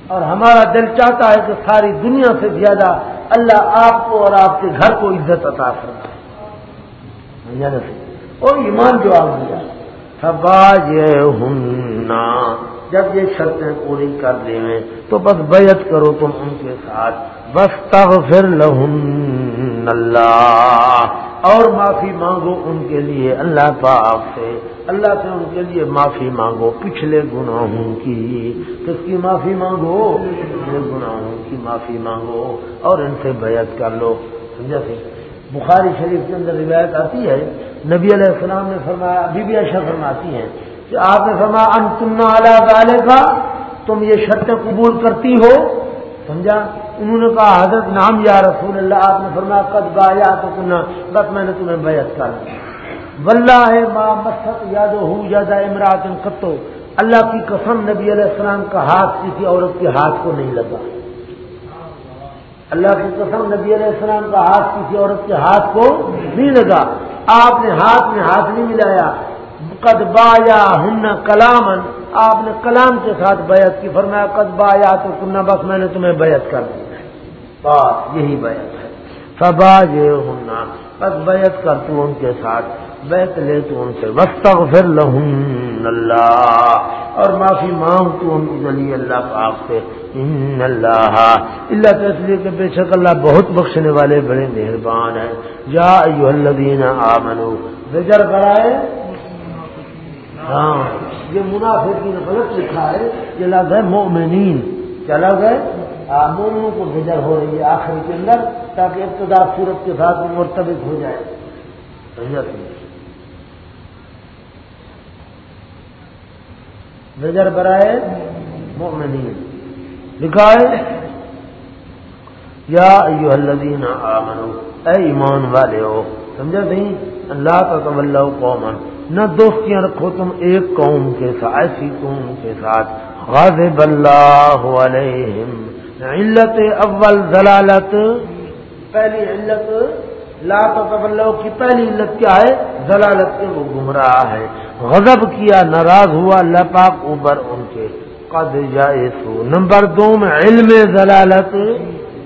اور ہمارا دل چاہتا ہے کہ ساری دنیا سے زیادہ اللہ آپ کو اور آپ کے گھر کو عزت عطا کرنا ہے یعنی اور ایمان جو آپ دیا سباج ہننا جب یہ شرطیں پوری کر لیں تو بس بیعت کرو تم ان کے ساتھ۔ بس تغفر لہن اللہ۔ اور معافی مانگو ان کے لیے اللہ پاک سے۔ اللہ سے ان کے لیے معافی مانگو۔ پچھلے گناہوں کی کس کی معافی مانگو؟ پچھلے گناہوں کی معافی مانگو۔ اور ان سے بیعت کر لو۔ سمجھا سی؟ بخاری شریف کے اندر روایت آتی ہے، نبی علیہ السلام نے فرمایا ابھی بھی ایسا فرماتی ہیں کہ آپ نے فرمایا ان تمنا اعلیٰ کا تم یہ شرطیں قبول کرتی ہو۔ سمجھا؟ انہوں نے کہا، حضرت نام یا رسول اللہ، آپ نے فرمایا، قد با یا تو کنہ بس میں نے تمہیں بیعت کر ولہ ہے ماں مسط یاد ہوں یادا امراط کتو اللہ کی قسم نبی علیہ السلام کا ہاتھ کسی عورت کے ہاتھ کو نہیں لگا۔ اللہ کی قسم نبی علیہ السلام کا ہاتھ کسی عورت کے ہاتھ کو نہیں لگا۔ آپ نے ہاتھ میں ہاتھ نہیں ملایا۔ قدبا یا ہن کلام آپ نے کلام کے ساتھ بیعت کی، فرمایا قدبا یا تو کنہ بس میں نے تمہیں بیعت کر دی بات یہی بیعت ہے۔ فبا یہ ہننا بس بیعت کر تو ان کے ساتھ بیت لے تو ان سے وقت لہن اللہ، اور معافی مانگ تو ان کے لیے اللہ پاک سے، ان اللہ اللہ تو اس لیے کہ بے شک اللہ بہت بخشنے والے بڑے مہربان ہیں۔ یا ایو الذین آمنو بجر کرائے۔ ہاں۔ یہ منافقین غلط لکھا ہے، یہ لگ ہے مومنین کیا لگ ہے؟ مومنوں کو بجر ہو رہی ہے آخری کے اندر تاکہ ابتدا صورت کے ساتھ مرتبط ہو جائے۔ نظر برائے مؤمنین۔ لکھا ہے، یا ایو الذین آمنو اے ایمان والے ہو۔ سمجھا نہیں اللہ کا طول قومن نہ دوستیاں رکھو تم، ایک قوم کے ساتھ، ایسی قوم کے ساتھ۔ غاضب اللہ علیہم۔ علت اول ضلالت۔ پہلی علت، لا تو کی پہلی علت کیا ہے؟ ضلالت کے وہ گمراہ ہے۔ غضب کیا، ناراض ہوا اللہ پاک اوپر ان کے۔ قد جائے سو نمبر دو میں علم ضلالت۔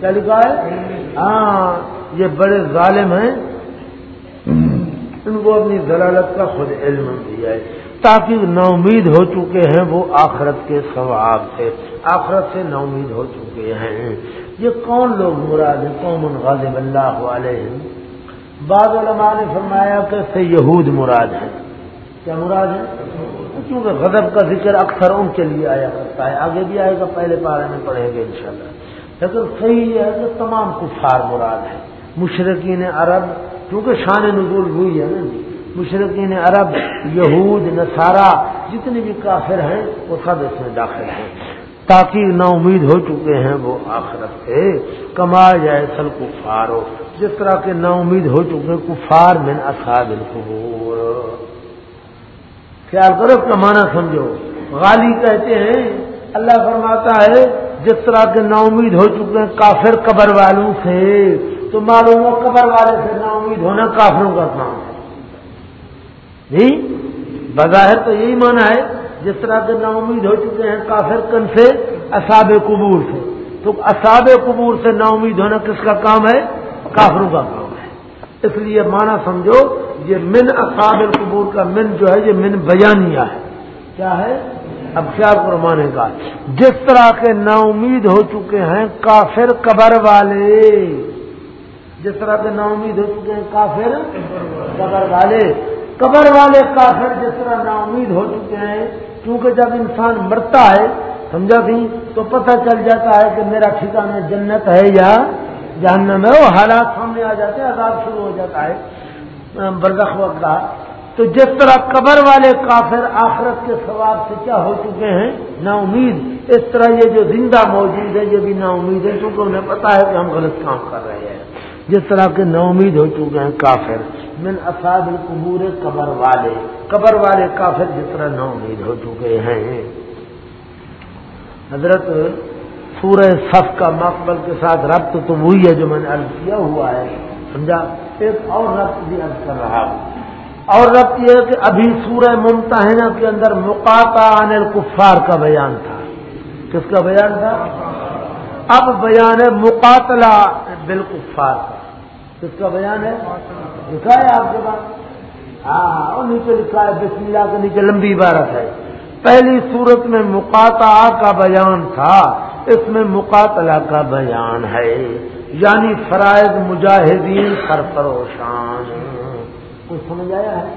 کیا لکھا ہے ہاں یہ بڑے ظالم ہیں۔ ان کو اپنی ضلالت کا خود علم دیا ہے۔ تاکہ نا امید ہو چکے ہیں وہ آخرت کے ثواب سے۔ آخرت سے نا امید ہو چکے ہیں۔ یہ کون لوگ مراد ہیں؟ قوم غالب اللہ علیہ بعض علماء نے فرمایا کہ سے یہود مراد ہے کیا مراد ہے کیونکہ غضب کا ذکر اکثر ان کے لیے آیا کرتا ہے۔ آگے بھی آئے گا، پہلے پارے میں پڑھیں گے انشاءاللہ۔ لیکن صحیح یہ ہے کہ تمام کفار مراد ہے مشرقین عرب کیونکہ شان نزول ہوئی ہے نا جی۔ مشرقین عرب، یہود، نصارہ، جتنے بھی کافر ہیں، وہ سب اس میں داخل ہیں۔ تاکہ نا امید ہو چکے ہیں وہ آخرت سے کما جائے سل کفار ہو۔ جس طرح کے نا امید ہو چکے، کفار من اصحاب القبور۔ خیال کرو کا معنی سمجھو۔ غالی کہتے ہیں، اللہ فرماتا ہے، جس طرح کے نا امید ہو چکے ہیں، کافر قبر والوں سے۔ تو معلوم ہو قبر والے سے نا امید ہونا کافروں کا کام ہے۔ جی؟ بظاہر تو یہی مانا ہے، جس طرح کے نا امید ہو چکے ہیں کافر کن سے؟ اصاب قبور سے۔ تو اصاب قبور سے نا امید ہونا کس کا کام ہے؟ کافروں کا کام ہے۔ اس لیے مانا سمجھو، یہ من اصاب القبور کا من جو ہے، یہ من بیانیہ ہے۔ کیا ہے؟ اب خیال کو مانے گا جس طرح کے نا امید ہو چکے ہیں کافر قبر والے جس طرح کے نا امید ہو چکے ہیں کافر، قبر والے۔ قبر والے کافر جس طرح نا امید ہو چکے ہیں کیونکہ جب انسان مرتا ہے، سمجھا سی تو پتہ چل جاتا ہے کہ میرا ٹھکانا جنت ہے یا جاننا میں وہ حالات سامنے آ جاتے ہیں، عذاب شروع ہو جاتا ہے۔ برزخ وقت کا تو جس طرح قبر والے کافر آخرت کے ثواب سے کیا ہو چکے ہیں؟ نا امید اس طرح یہ جو زندہ موجود ہے، یہ بھی نا امید ہے کیونکہ انہیں پتا ہے کہ ہم غلط کام کر رہے ہیں۔ جس طرح کے نا امید ہو چکے ہیں کافر، من اصاب القبور قبر والے۔ قبر والے کافر جس طرح نا امید ہو چکے ہیں۔ حضرت سورہ صف کا مقبل کے ساتھ ربط تو وہی ہے جو میں نے عرض کیا ہوا ہے۔ سمجھا؟ ایک اور ربط بھی عرض کر رہا ہوں۔ اور ربط یہ ہے کہ ابھی سورہ ممتحنہ کے اندر مقاطع عن الکفار کا بیان تھا۔ کس کا بیان تھا؟ اب بیان ہے مقاتلہ بالکفار کا۔ کس کا بیان ہے؟ لکھا ہے آپ کے پاس؟ ہاں،, ہاں اور نیچے لکھا ہے، بسم اللہ کے نیچے لمبی عبارت ہے۔ پہلی صورت میں مقاطع کا بیان تھا، اس میں مقاتلہ کا بیان ہے۔ یعنی فرائض مجاہدین سرفروشان کچھ سمجھ آیا ہے؟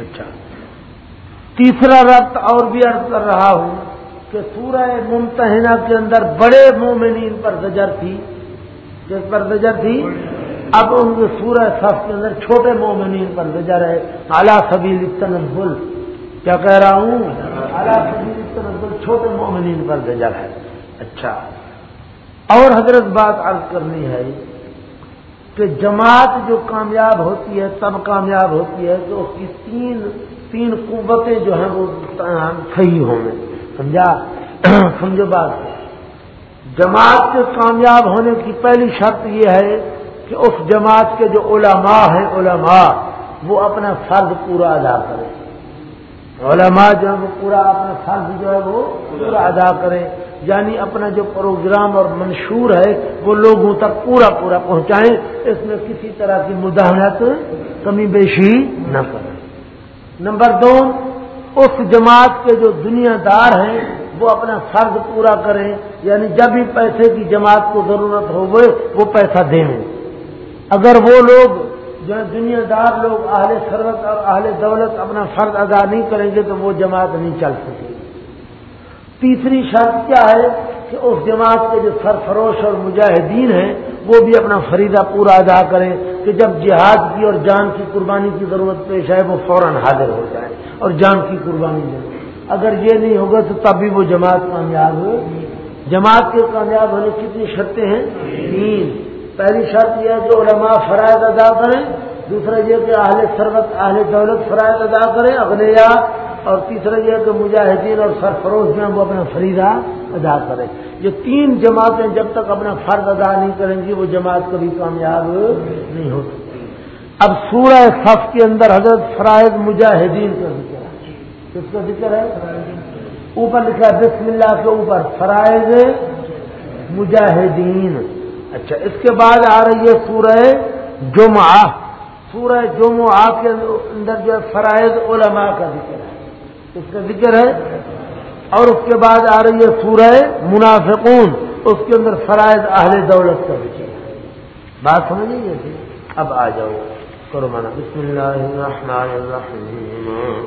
اچھا۔ تیسرا ربط اور بھی عرض کر رہا ہوں کہ سورہ ممتحنہ کے اندر بڑے مومنین پر زجر تھی۔ کس پر زجر تھی؟ اب ان کے سورہ صف کے اندر چھوٹے مومنین پر زجر ہے اعلیٰ سبیل تنزل کیا کہہ رہا ہوں؟ اعلیٰ سبیل تنزل چھوٹے مومنین پر زجر ہے اچھا۔ اور حضرت بات عرض کرنی ہے کہ جماعت جو کامیاب ہوتی ہے تب کامیاب ہوتی ہے، تو اس کی تین تین قوتیں جو ہیں وہ صحیح ہوں گے سمجھا؟ سمجھو بات۔ جماعت کے کامیاب ہونے کی پہلی شرط یہ ہے کہ اس جماعت کے جو علماء ہیں علماء، وہ اپنا فرض پورا ادا کریں۔ علماء جو ہے وہ پورا اپنا فرض جو ہے وہ پورا ادا کریں۔ یعنی اپنا جو پروگرام اور منشور ہے، وہ لوگوں تک پورا پورا پہنچائیں۔ اس میں کسی طرح کی مداحت کمی بیشی نہ کریں۔ نمبر دو، اس جماعت کے جو دنیا دار ہیں، وہ اپنا فرض پورا کریں۔ یعنی جب بھی پیسے کی جماعت کو ضرورت ہو گئے وہ پیسہ دیں۔ اگر وہ لوگ جو ہے دنیا دار لوگ اہل سروت اور اہل دولت اپنا فرض ادا نہیں کریں گے تو وہ جماعت نہیں چل سکے تیسری شرط کیا ہے کہ اس جماعت کے جو سرفروش اور مجاہدین ہیں، وہ بھی اپنا فریضہ پورا ادا کریں کہ جب جہاد کی اور جان کی قربانی کی ضرورت پیش آئے، وہ فوراً حاضر ہو جائے اور جان کی قربانی دیں اگر یہ نہیں ہوگا تو تب بھی وہ جماعت کامیاب ہو جماعت کے کامیاب ہونے کتنی شرطیں ہیں؟ تین۔ پہلی شرط یہ ہے کہ علماء فرائض ادا کریں، دوسرا یہ کہ اہل سربت اہل دولت فرائض ادا کریں اغنیا اور تیسرا یہ کہ مجاہدین اور سرفروش جو ہیں وہ اپنا فریضہ ادا کریں۔ یہ تین جماعتیں جب تک اپنا فرض ادا نہیں کریں گی، وہ جماعت کبھی کامیاب نہیں ہو سکتی۔ اب سورہ صف کے اندر حضرت فرائض مجاہدین کا ذکر ہے۔ کس کا ذکر ہے؟ اوپر لکھا بسم اللہ کے اوپر، فرائض مجاہدین۔ اچھا اس کے بعد آ رہی ہے سورہ جمعہ۔ سورہ جمعہ کے اندر جو ہے فرائض علماء کا ذکر ہے۔ اس کا ذکر ہے؟ اور اس کے بعد آ رہی ہے سورہ منافقون۔ اس کے اندر فرائض اہل دولت کا ذکر ہے۔ بات سمجھ لیجیے اب آ جاؤ۔ کرو مانا۔ بسم اللہ الرحمن الرحیم۔